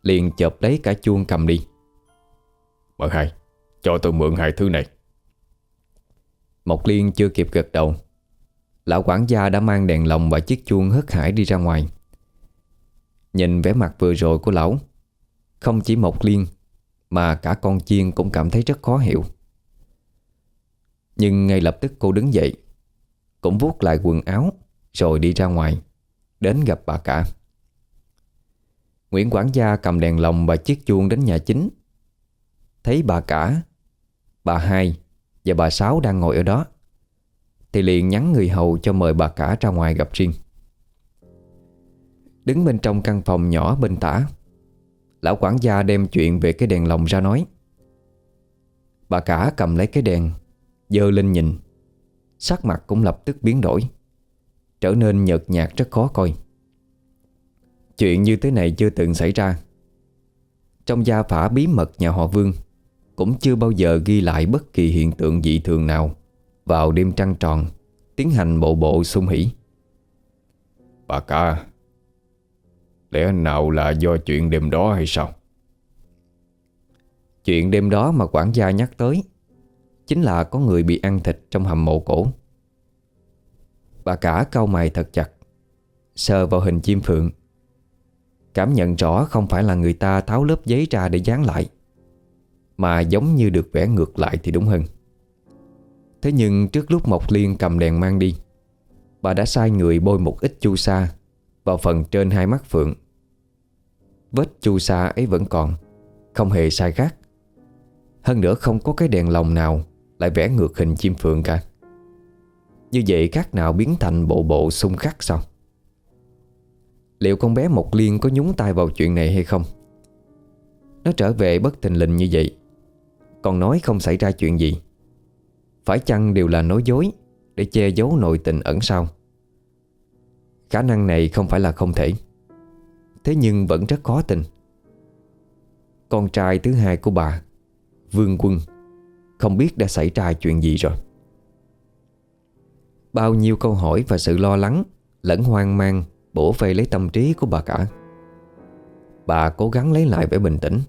Liền chộp lấy cả chuông cầm đi. Mở hai Cho tôi mượn hai thứ này Mộc Liên chưa kịp gật đầu. Lão quản gia đã mang đèn lồng và chiếc chuông hất hải đi ra ngoài. Nhìn vẻ mặt vừa rồi của lão, Không chỉ Mộc Liên, Mà cả con chiên cũng cảm thấy rất khó hiểu. Nhưng ngay lập tức cô đứng dậy, Cũng vuốt lại quần áo, Rồi đi ra ngoài, Đến gặp bà cả. Nguyễn quản gia cầm đèn lồng và chiếc chuông đến nhà chính. Thấy bà cả, Bà hai và bà Sáu đang ngồi ở đó. Thì liền nhắn người hầu cho mời bà cả ra ngoài gặp riêng. Đứng bên trong căn phòng nhỏ bên tả, Lão quản gia đem chuyện về cái đèn lồng ra nói. Bà cả cầm lấy cái đèn Dơ lên nhìn. Sắc mặt cũng lập tức biến đổi, Trở nên nhợt nhạt rất khó coi. Chuyện như thế này chưa từng xảy ra. Trong gia phả bí mật nhà họ Vương cũng chưa bao giờ ghi lại bất kỳ hiện tượng dị thường nào. Vào đêm trăng tròn Tiến hành bộ bộ sung hỉ. Bà cả Lẽ nào là do chuyện đêm đó hay sao? Chuyện đêm đó mà quản gia nhắc tới Chính là có người bị ăn thịt trong hầm mộ cổ. Bà cả cau mày thật chặt Sờ vào hình chim phượng Cảm nhận rõ không phải là người ta tháo lớp giấy ra để dán lại mà giống như được vẽ ngược lại thì đúng hơn. Thế nhưng trước lúc Mộc Liên cầm đèn mang đi, Bà đã sai người bôi một ít chu sa Vào phần trên hai mắt Phượng. Vết chu sa ấy vẫn còn, Không hề sai khác. Hơn nữa không có cái đèn lồng nào Lại vẽ ngược hình chim phượng cả. Như vậy khác nào biến thành bộ bộ xung khắc sao? Liệu con bé Mộc Liên có nhúng tay vào chuyện này hay không? Nó trở về bất tình lình như vậy. Còn nói không xảy ra chuyện gì. Phải chăng đều là nói dối Để che giấu nội tình ẩn sau? Khả năng này không phải là không thể. Thế nhưng vẫn rất khó tin. Con trai thứ hai của bà, Vương Quân, Không biết đã xảy ra chuyện gì rồi. Bao nhiêu câu hỏi và sự lo lắng Lẫn hoang mang Bổ vây lấy tâm trí của bà cả. Bà cố gắng lấy lại vẻ bình tĩnh,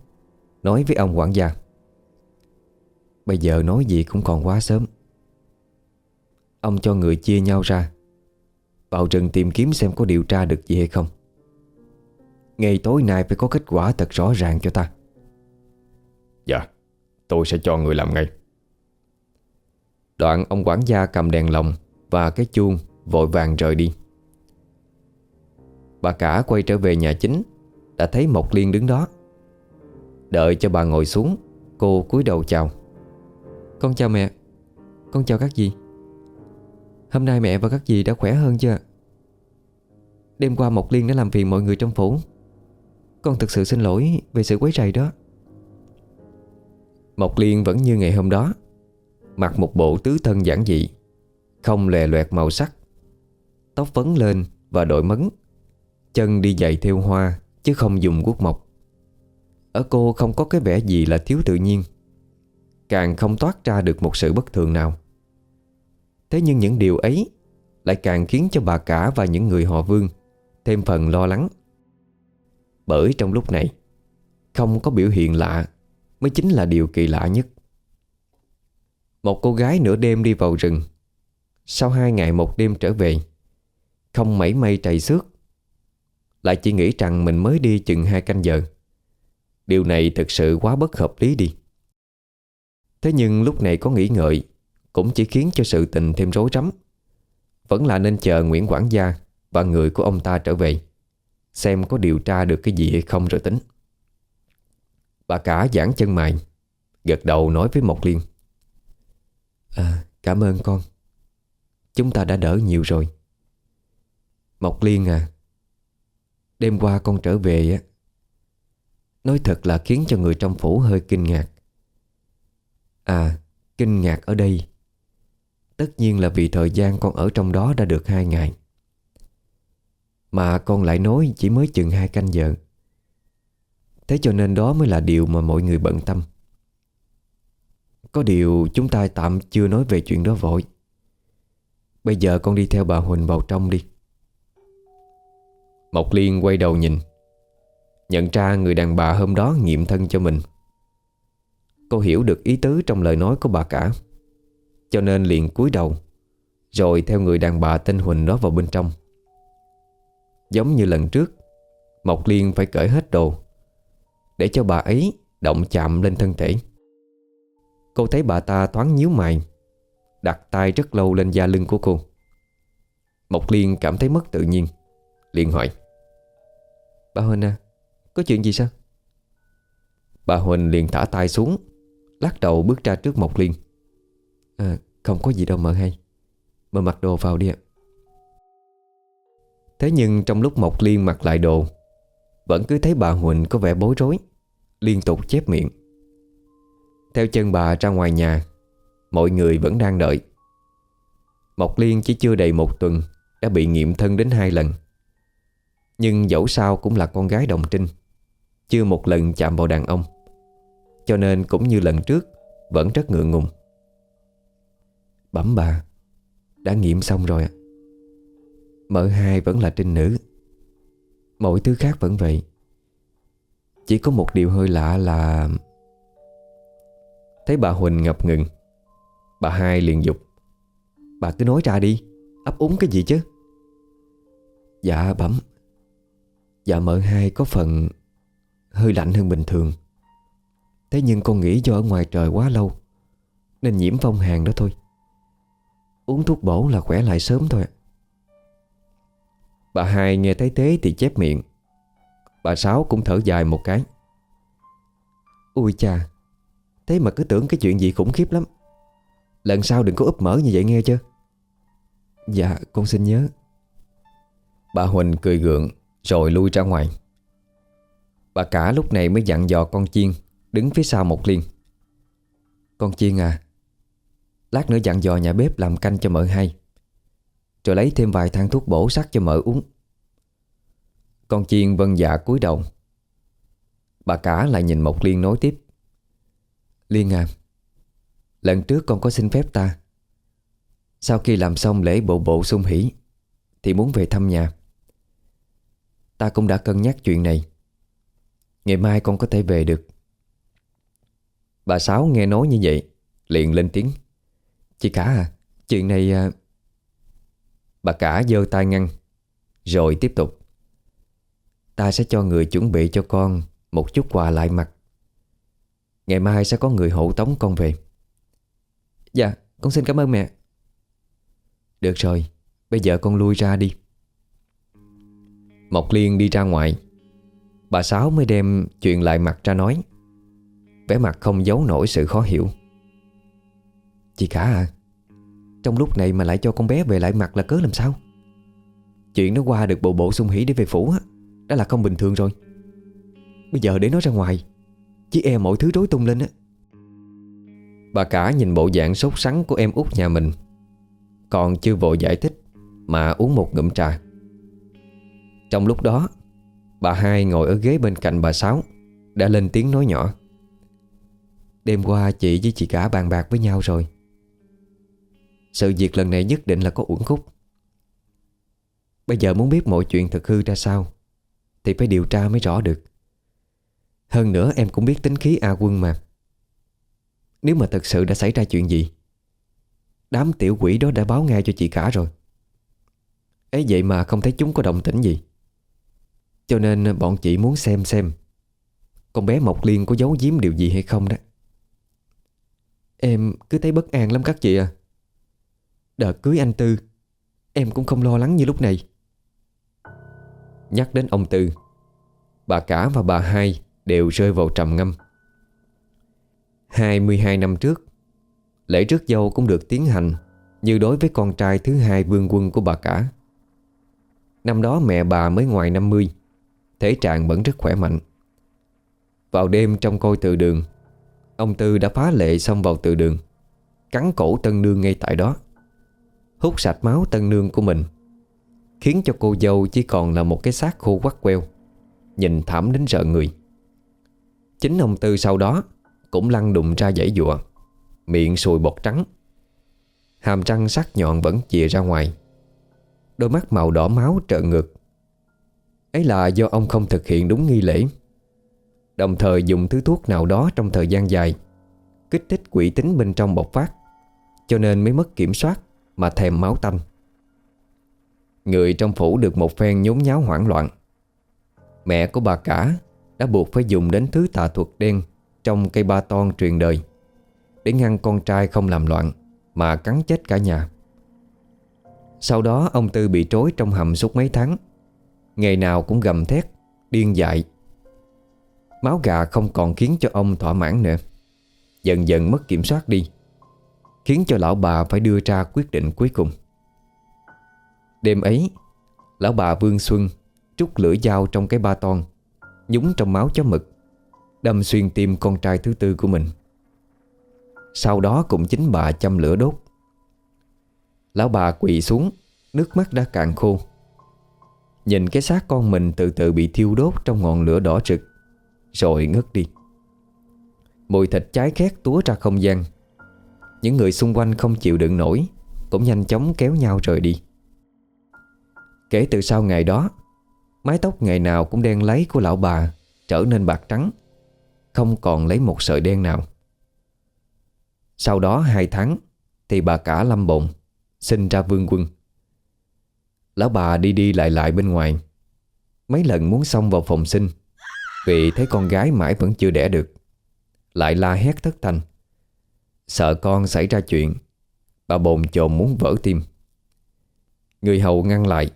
Nói với ông quản gia. Bây giờ nói gì cũng còn quá sớm. Ông cho người chia nhau ra. Vào rừng tìm kiếm xem có điều tra được gì hay không. Ngày tối nay phải có kết quả thật rõ ràng cho ta. Dạ Tôi sẽ cho người làm ngay. Đoạn ông quản gia cầm đèn lồng Và cái chuông vội vàng rời đi. Bà cả quay trở về nhà chính Đã thấy Mộc Liên đứng đó. Đợi cho bà ngồi xuống Cô cúi đầu chào con chào mẹ. Con chào các dì. Hôm nay mẹ và các dì đã khỏe hơn chưa Đêm qua Mộc Liên đã làm phiền mọi người trong phủ. Con thực sự xin lỗi Về sự quấy rầy đó. Mộc Liên vẫn như ngày hôm đó, Mặc một bộ tứ thân giản dị, Không lè loẹt màu sắc, Tóc vấn lên và đội mấn, Chân đi giày theo hoa Chứ không dùng guốc mộc. Ở cô không có cái vẻ gì là thiếu tự nhiên. Càng không toát ra được một sự bất thường nào. Thế nhưng những điều ấy Lại càng khiến cho bà cả và những người họ vương Thêm phần lo lắng. Bởi trong lúc này, Không có biểu hiện lạ Mới chính là điều kỳ lạ nhất. Một cô gái nửa đêm đi vào rừng. Sau hai ngày một đêm trở về, Không mảy may trầy xước, Lại chỉ nghĩ rằng mình mới đi chừng hai canh giờ. Điều này thực sự quá bất hợp lý đi. Thế nhưng lúc này có nghĩ ngợi, Cũng chỉ khiến cho sự tình thêm rối rắm. Vẫn là nên chờ Nguyễn Quảng Gia Và người của ông ta trở về, Xem có điều tra được cái gì hay không rồi tính. Bà cả giãn chân mày, Gật đầu nói với Mộc Liên. À cảm ơn con. Chúng ta đã đỡ nhiều rồi. Mộc Liên à Đêm qua con trở về á, Nói thật là khiến cho người trong phủ hơi kinh ngạc. À Kinh ngạc ở đây. Tất nhiên là vì thời gian con ở trong đó đã được hai ngày. Mà con lại nói chỉ mới chừng hai canh giờ. Thế cho nên đó mới là điều mà mọi người bận tâm. Có điều chúng ta tạm chưa nói về chuyện đó vội. Bây giờ con đi theo bà Huỳnh vào trong đi. Mộc Liên quay đầu nhìn. Nhận ra người đàn bà hôm đó nghiệm thân cho mình. Cô hiểu được ý tứ trong lời nói của bà cả. Cho nên liền cúi đầu, Rồi theo người đàn bà tên Huỳnh đó vào bên trong. Giống như lần trước, Mộc Liên phải cởi hết đồ, Để cho bà ấy động chạm lên thân thể. Cô thấy bà ta thoáng nhíu mày, Đặt tay rất lâu lên da lưng của cô. Mộc Liên cảm thấy mất tự nhiên, liền hỏi, Bà Huỳnh à Có chuyện gì sao? Bà Huỳnh liền thả tay xuống Lắc đầu bước ra trước Mộc Liên. À không có gì đâu mợ hay Mợ mặc đồ vào đi ạ. Thế nhưng trong lúc Mộc Liên mặc lại đồ, Vẫn cứ thấy bà Huỳnh có vẻ bối rối, Liên tục chép miệng. Theo chân bà ra ngoài nhà, Mọi người vẫn đang đợi. Mộc Liên chỉ chưa đầy một tuần, Đã bị nghiệm thân đến hai lần. Nhưng dẫu sao cũng là con gái đồng trinh, Chưa một lần chạm vào đàn ông. Cho nên cũng như lần trước, Vẫn rất ngượng ngùng. Bẩm bà, Đã nghiệm xong rồi Mợ hai vẫn là trinh nữ. Mọi thứ khác vẫn vậy. Chỉ có một điều hơi lạ là Thấy bà Huỳnh ngập ngừng, Bà hai liền dục. Bà cứ nói ra đi, Ấp úng cái gì chứ? Dạ bẩm. Dạ mợ hai có phần Hơi lạnh hơn bình thường. Thế nhưng con nghĩ do ở ngoài trời quá lâu, Nên nhiễm phong hàn đó thôi. Uống thuốc bổ là khỏe lại sớm thôi Bà hai nghe thấy thế thì chép miệng. Bà Sáu cũng thở dài một cái. Ui cha, Thế mà cứ tưởng cái chuyện gì khủng khiếp lắm. Lần sau đừng có úp mở như vậy nghe chưa Dạ con xin nhớ. Bà Huỳnh cười gượng, Rồi lui ra ngoài. Bà cả lúc này mới dặn dò con Chiên. Đứng phía sau một liên Con Chiên à Lát nữa dặn dò nhà bếp làm canh cho mợ hay. Rồi lấy thêm vài thang thuốc bổ sắc cho mợ uống. Con Chiên vân dạ cúi đầu. Bà cả lại nhìn Mộc Liên nói tiếp. Liên à Lần trước con có xin phép ta. Sau khi làm xong lễ bộ bộ sung hỷ, Thì muốn về thăm nhà. Ta cũng đã cân nhắc chuyện này. Ngày mai con có thể về được. Bà Sáu nghe nói như vậy, Liền lên tiếng. Chị cả à Chuyện này à... Bà cả giơ tay ngăn, Rồi tiếp tục. Ta sẽ cho người chuẩn bị cho con Một chút quà lại mặt. Ngày mai sẽ có người hộ tống con về. Dạ con xin cảm ơn mẹ. Được rồi, Bây giờ con lui ra đi. Mộc Liên đi ra ngoài. Bà Sáu mới đem chuyện lại mặt ra nói vẻ mặt không giấu nổi sự khó hiểu. Chị cả à Trong lúc này mà lại cho con bé về lại mặt là cớ làm sao? Chuyện nó qua được bộ bộ sung hỉ để về phủ á, Đã là không bình thường rồi. Bây giờ để nó ra ngoài, Chỉ e mọi thứ rối tung lên á. Bà cả nhìn bộ dạng sốt sắng của em út nhà mình, Còn chưa vội giải thích Mà uống một ngụm trà. Trong lúc đó, Bà hai ngồi ở ghế bên cạnh bà Sáu, Đã lên tiếng nói nhỏ. Đêm qua chị với chị cả bàn bạc với nhau rồi. Sự việc lần này nhất định là có uẩn khúc. Bây giờ muốn biết mọi chuyện thật hư ra sao, Thì phải điều tra mới rõ được. Hơn nữa, em cũng biết tính khí A quân mà. Nếu mà thật sự đã xảy ra chuyện gì, Đám tiểu quỷ đó đã báo ngay cho chị cả rồi. Ấy vậy mà không thấy chúng có động tĩnh gì. Cho nên bọn chị muốn xem xem Con bé Mộc Liên có giấu giếm điều gì hay không đó. Em cứ thấy bất an lắm các chị à. Đợt cưới anh Tư, Em cũng không lo lắng như lúc này. Nhắc đến ông Tư, Bà cả và bà hai Đều rơi vào trầm ngâm. 22 năm trước, Lễ rước dâu cũng được tiến hành Như đối với con trai thứ hai vương quân của bà cả. Năm đó mẹ bà mới ngoài 50 Thể trạng vẫn rất khỏe mạnh. Vào đêm trong coi từ đường Ông Tư đã phá lệ xông vào từ đường, Cắn cổ tân nương ngay tại đó, Hút sạch máu tân nương của mình, Khiến cho cô dâu chỉ còn là một cái xác khô quắt queo, Nhìn thảm đến sợ người. Chính ông Tư sau đó Cũng lăn đụng ra dãy dụa, Miệng sùi bọt trắng, Hàm răng sắc nhọn vẫn chìa ra ngoài, Đôi mắt màu đỏ máu trợ ngược. Ấy là do ông không thực hiện đúng nghi lễ. Đồng thời dùng thứ thuốc nào đó trong thời gian dài. Kích thích quỷ tính bên trong bộc phát, Cho nên mới mất kiểm soát Mà thèm máu tanh. Người trong phủ được một phen nhốn nháo hoảng loạn. Mẹ của bà cả Đã buộc phải dùng đến thứ tà thuật đen Trong cây ba ton truyền đời, Để ngăn con trai không làm loạn Mà cắn chết cả nhà. Sau đó ông Tư bị trối trong hầm suốt mấy tháng, Ngày nào cũng gầm thét, Điên dại Máu gà không còn khiến cho ông thỏa mãn nữa. Dần dần mất kiểm soát đi, Khiến cho lão bà phải đưa ra quyết định cuối cùng. Đêm ấy, Lão bà Vương Xuân Trút lưỡi dao trong cái ba ton, Nhúng trong máu chó mực, Đâm xuyên tim con trai thứ tư của mình. Sau đó cũng chính bà châm lửa đốt. Lão bà quỳ xuống, Nước mắt đã cạn khô. Nhìn cái xác con mình từ từ bị thiêu đốt Trong ngọn lửa đỏ rực rồi ngất đi. Mùi thịt cháy khét túa ra không gian. Những người xung quanh không chịu đựng nổi, Cũng nhanh chóng kéo nhau rời đi. Kể từ sau ngày đó, Mái tóc ngày nào cũng đen lấy của lão bà Trở nên bạc trắng, Không còn lấy một sợi đen nào. Sau đó hai tháng, Thì bà cả lâm bồn Sinh ra vương quân. Lão bà đi đi lại lại bên ngoài. Mấy lần muốn xông vào phòng sinh vì thấy con gái mãi vẫn chưa đẻ được, Lại la hét thất thanh. Sợ con xảy ra chuyện, Bà bồn chồn muốn vỡ tim. Người hầu ngăn lại,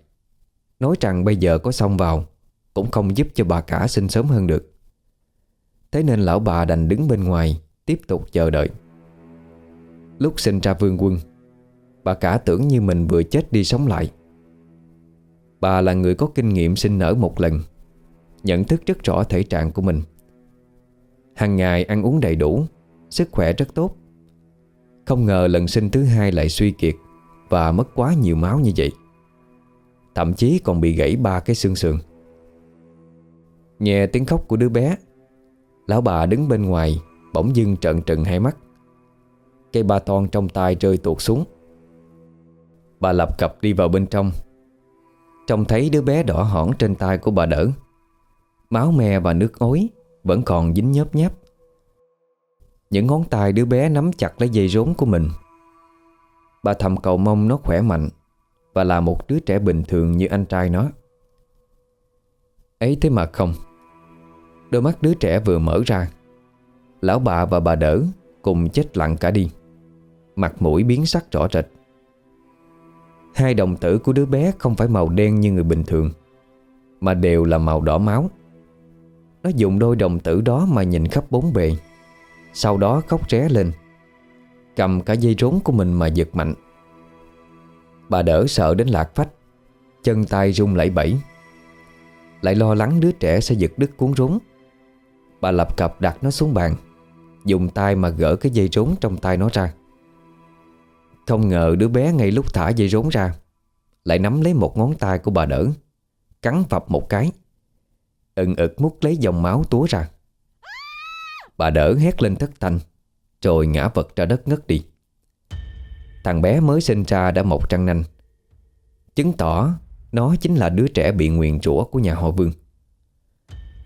Nói rằng bây giờ có xông vào, Cũng không giúp cho bà cả sinh sớm hơn được. Thế nên lão bà đành đứng bên ngoài, Tiếp tục chờ đợi. Lúc sinh ra vương quân, Bà cả tưởng như mình vừa chết đi sống lại. Bà là người có kinh nghiệm sinh nở một lần Nhận thức rất rõ thể trạng của mình. Hàng ngày ăn uống đầy đủ, Sức khỏe rất tốt. Không ngờ lần sinh thứ hai lại suy kiệt Và mất quá nhiều máu như vậy. Thậm chí còn bị gãy ba cái xương sườn. Nghe tiếng khóc của đứa bé, Lão bà đứng bên ngoài Bỗng dưng trợn trừng hai mắt. Cây ba ton trong tay rơi tuột xuống. Bà lập cập đi vào bên trong. Trông thấy đứa bé đỏ hỏn trên tay của bà đỡ. Máu me và nước ối Vẫn còn dính nhớp nháp. Những ngón tay đứa bé nắm chặt lấy dây rốn của mình. Bà thầm cầu mong nó khỏe mạnh Và là một đứa trẻ bình thường như anh trai nó. Ấy thế mà không. Đôi mắt đứa trẻ vừa mở ra, Lão bà và bà đỡ Cùng chết lặng cả đi. Mặt mũi biến sắc rõ rệt. Hai đồng tử của đứa bé không phải màu đen như người bình thường, Mà đều là màu đỏ máu. Nó dùng đôi đồng tử đó mà nhìn khắp bốn bề. Sau đó khóc ré lên. Cầm cả dây rốn của mình mà giật mạnh. Bà đỡ sợ đến lạc phách. Chân tay rung lẩy bẩy. Lại lo lắng đứa trẻ sẽ giật đứt cuốn rốn. Bà lập cập đặt nó xuống bàn. Dùng tay mà gỡ cái dây rốn trong tay nó ra. Không ngờ đứa bé ngay lúc thả dây rốn ra, Lại nắm lấy một ngón tay của bà đỡ, Cắn vập một cái ừng ực mút lấy dòng máu túa ra. Bà đỡ hét lên thất thanh, Rồi ngã vật ra đất ngất đi. Thằng bé mới sinh ra đã mọc trăng nanh. Chứng tỏ Nó chính là đứa trẻ bị nguyền rủa của nhà họ Vương.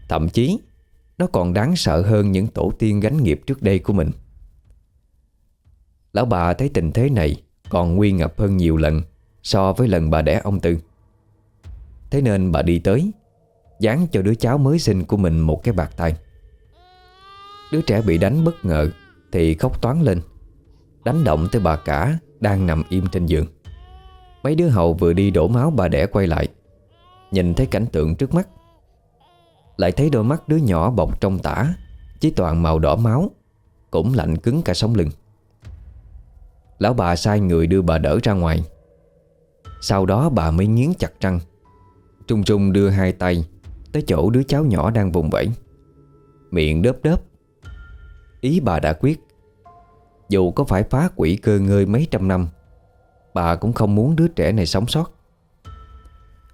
Thậm chí, Nó còn đáng sợ hơn những tổ tiên gánh nghiệp trước đây của mình. Lão bà thấy tình thế này Còn nguy ngập hơn nhiều lần So với lần bà đẻ ông Tư. Thế nên bà đi tới Dán cho đứa cháu mới sinh của mình một cái bạc tay. Đứa trẻ bị đánh bất ngờ Thì khóc toán lên, Đánh động tới bà cả Đang nằm im trên giường. Mấy đứa hậu vừa đi đổ máu bà đẻ quay lại, Nhìn thấy cảnh tượng trước mắt. Lại thấy đôi mắt đứa nhỏ bọc trong tả Chỉ toàn màu đỏ máu, Cũng lạnh cứng cả sống lưng. Lão bà sai người đưa bà đỡ ra ngoài. Sau đó bà mới nghiến chặt răng, Trung Trung đưa hai tay Tới chỗ đứa cháu nhỏ đang vùng vẫy. Miệng đớp đớp. Ý bà đã quyết, Dù có phải phá quỷ cơ ngơi mấy trăm năm, Bà cũng không muốn đứa trẻ này sống sót.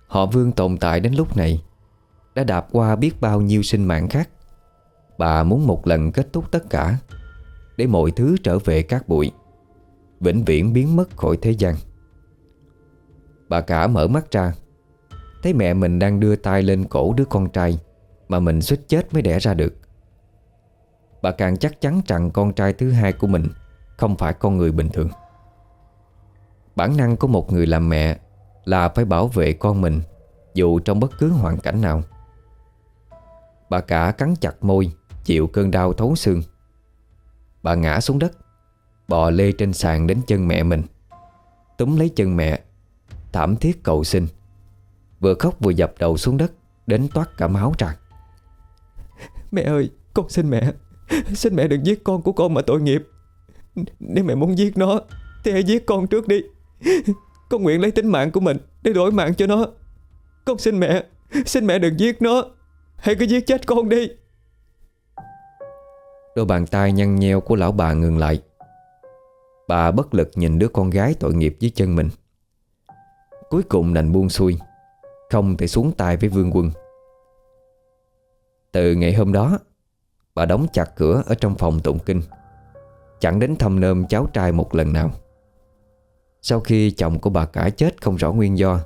Họ vương tồn tại đến lúc này, Đã đạp qua biết bao nhiêu sinh mạng khác. Bà muốn một lần kết thúc tất cả, Để mọi thứ trở về các bụi, Vĩnh viễn biến mất khỏi thế gian. Bà cả mở mắt ra Thấy mẹ mình đang đưa tay lên cổ đứa con trai Mà mình suýt chết mới đẻ ra được. Bà càng chắc chắn rằng con trai thứ hai của mình Không phải con người bình thường. Bản năng của một người làm mẹ Là phải bảo vệ con mình Dù trong bất cứ hoàn cảnh nào. Bà cả cắn chặt môi, Chịu cơn đau thấu xương. Bà ngã xuống đất, Bò lê trên sàn đến chân mẹ mình. Túm lấy chân mẹ, Thảm thiết cầu xin. Vừa khóc vừa dập đầu xuống đất Đến toát cả máu ra. Mẹ ơi con xin mẹ. Xin mẹ đừng giết con của con mà tội nghiệp. Nếu mẹ muốn giết nó Thì hãy giết con trước đi. Con nguyện lấy tính mạng của mình Để đổi mạng cho nó. Con xin mẹ. Xin mẹ đừng giết nó. Hãy cứ giết chết con đi. Đôi bàn tay nhăn nheo của lão bà ngừng lại. Bà bất lực nhìn đứa con gái tội nghiệp dưới chân mình. Cuối cùng đành buông xuôi không thể xuống tay với vương quân. Từ ngày hôm đó, Bà đóng chặt cửa ở trong phòng tụng kinh, Chẳng đến thăm nơm cháu trai một lần nào. Sau khi chồng của bà cả chết không rõ nguyên do,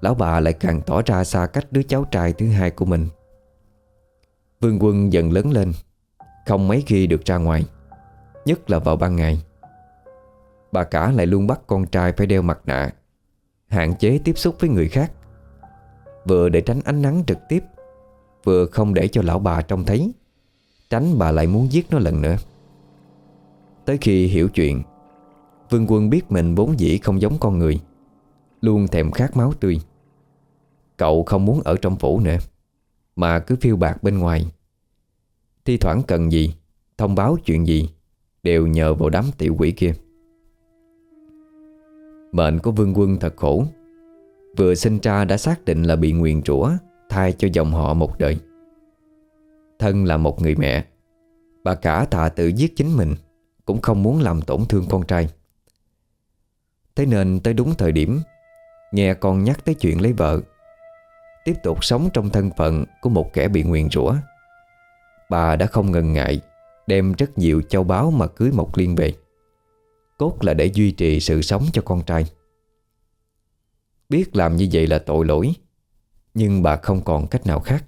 Lão bà lại càng tỏ ra xa cách đứa cháu trai thứ hai của mình. Vương quân dần lớn lên, Không mấy khi được ra ngoài, Nhất là vào ban ngày. Bà cả lại luôn bắt con trai phải đeo mặt nạ, Hạn chế tiếp xúc với người khác. Vừa để tránh ánh nắng trực tiếp, Vừa không để cho lão bà trông thấy. Tránh bà lại muốn giết nó lần nữa. Tới khi hiểu chuyện, Vương quân biết mình vốn dĩ không giống con người, Luôn thèm khát máu tươi. Cậu không muốn ở trong phủ nữa, Mà cứ phiêu bạc bên ngoài. Thi thoảng cần gì, Thông báo chuyện gì, Đều nhờ vào đám tiểu quỷ kia. Mệnh của vương quân thật khổ. Vừa sinh ra đã xác định là bị nguyền rủa, Thay cho dòng họ một đời. Thân là một người mẹ, Bà cả thà tự giết chính mình, Cũng không muốn làm tổn thương con trai. Thế nên tới đúng thời điểm, Nghe con nhắc tới chuyện lấy vợ, Tiếp tục sống trong thân phận Của một kẻ bị nguyền rủa, Bà đã không ngần ngại Đem rất nhiều châu báu mà cưới một liên về. Cốt là để duy trì sự sống cho con trai. Biết làm như vậy là tội lỗi, Nhưng bà không còn cách nào khác.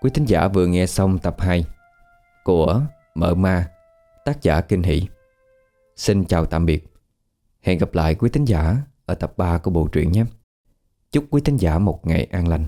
Quý thính giả vừa nghe xong tập 2 Của Mợ Ma, Tác giả Kinh Hỷ. Xin chào tạm biệt. Hẹn gặp lại quý thính giả. Ở tập 3 của bộ truyện nhé. Chúc quý thính giả một ngày an lành.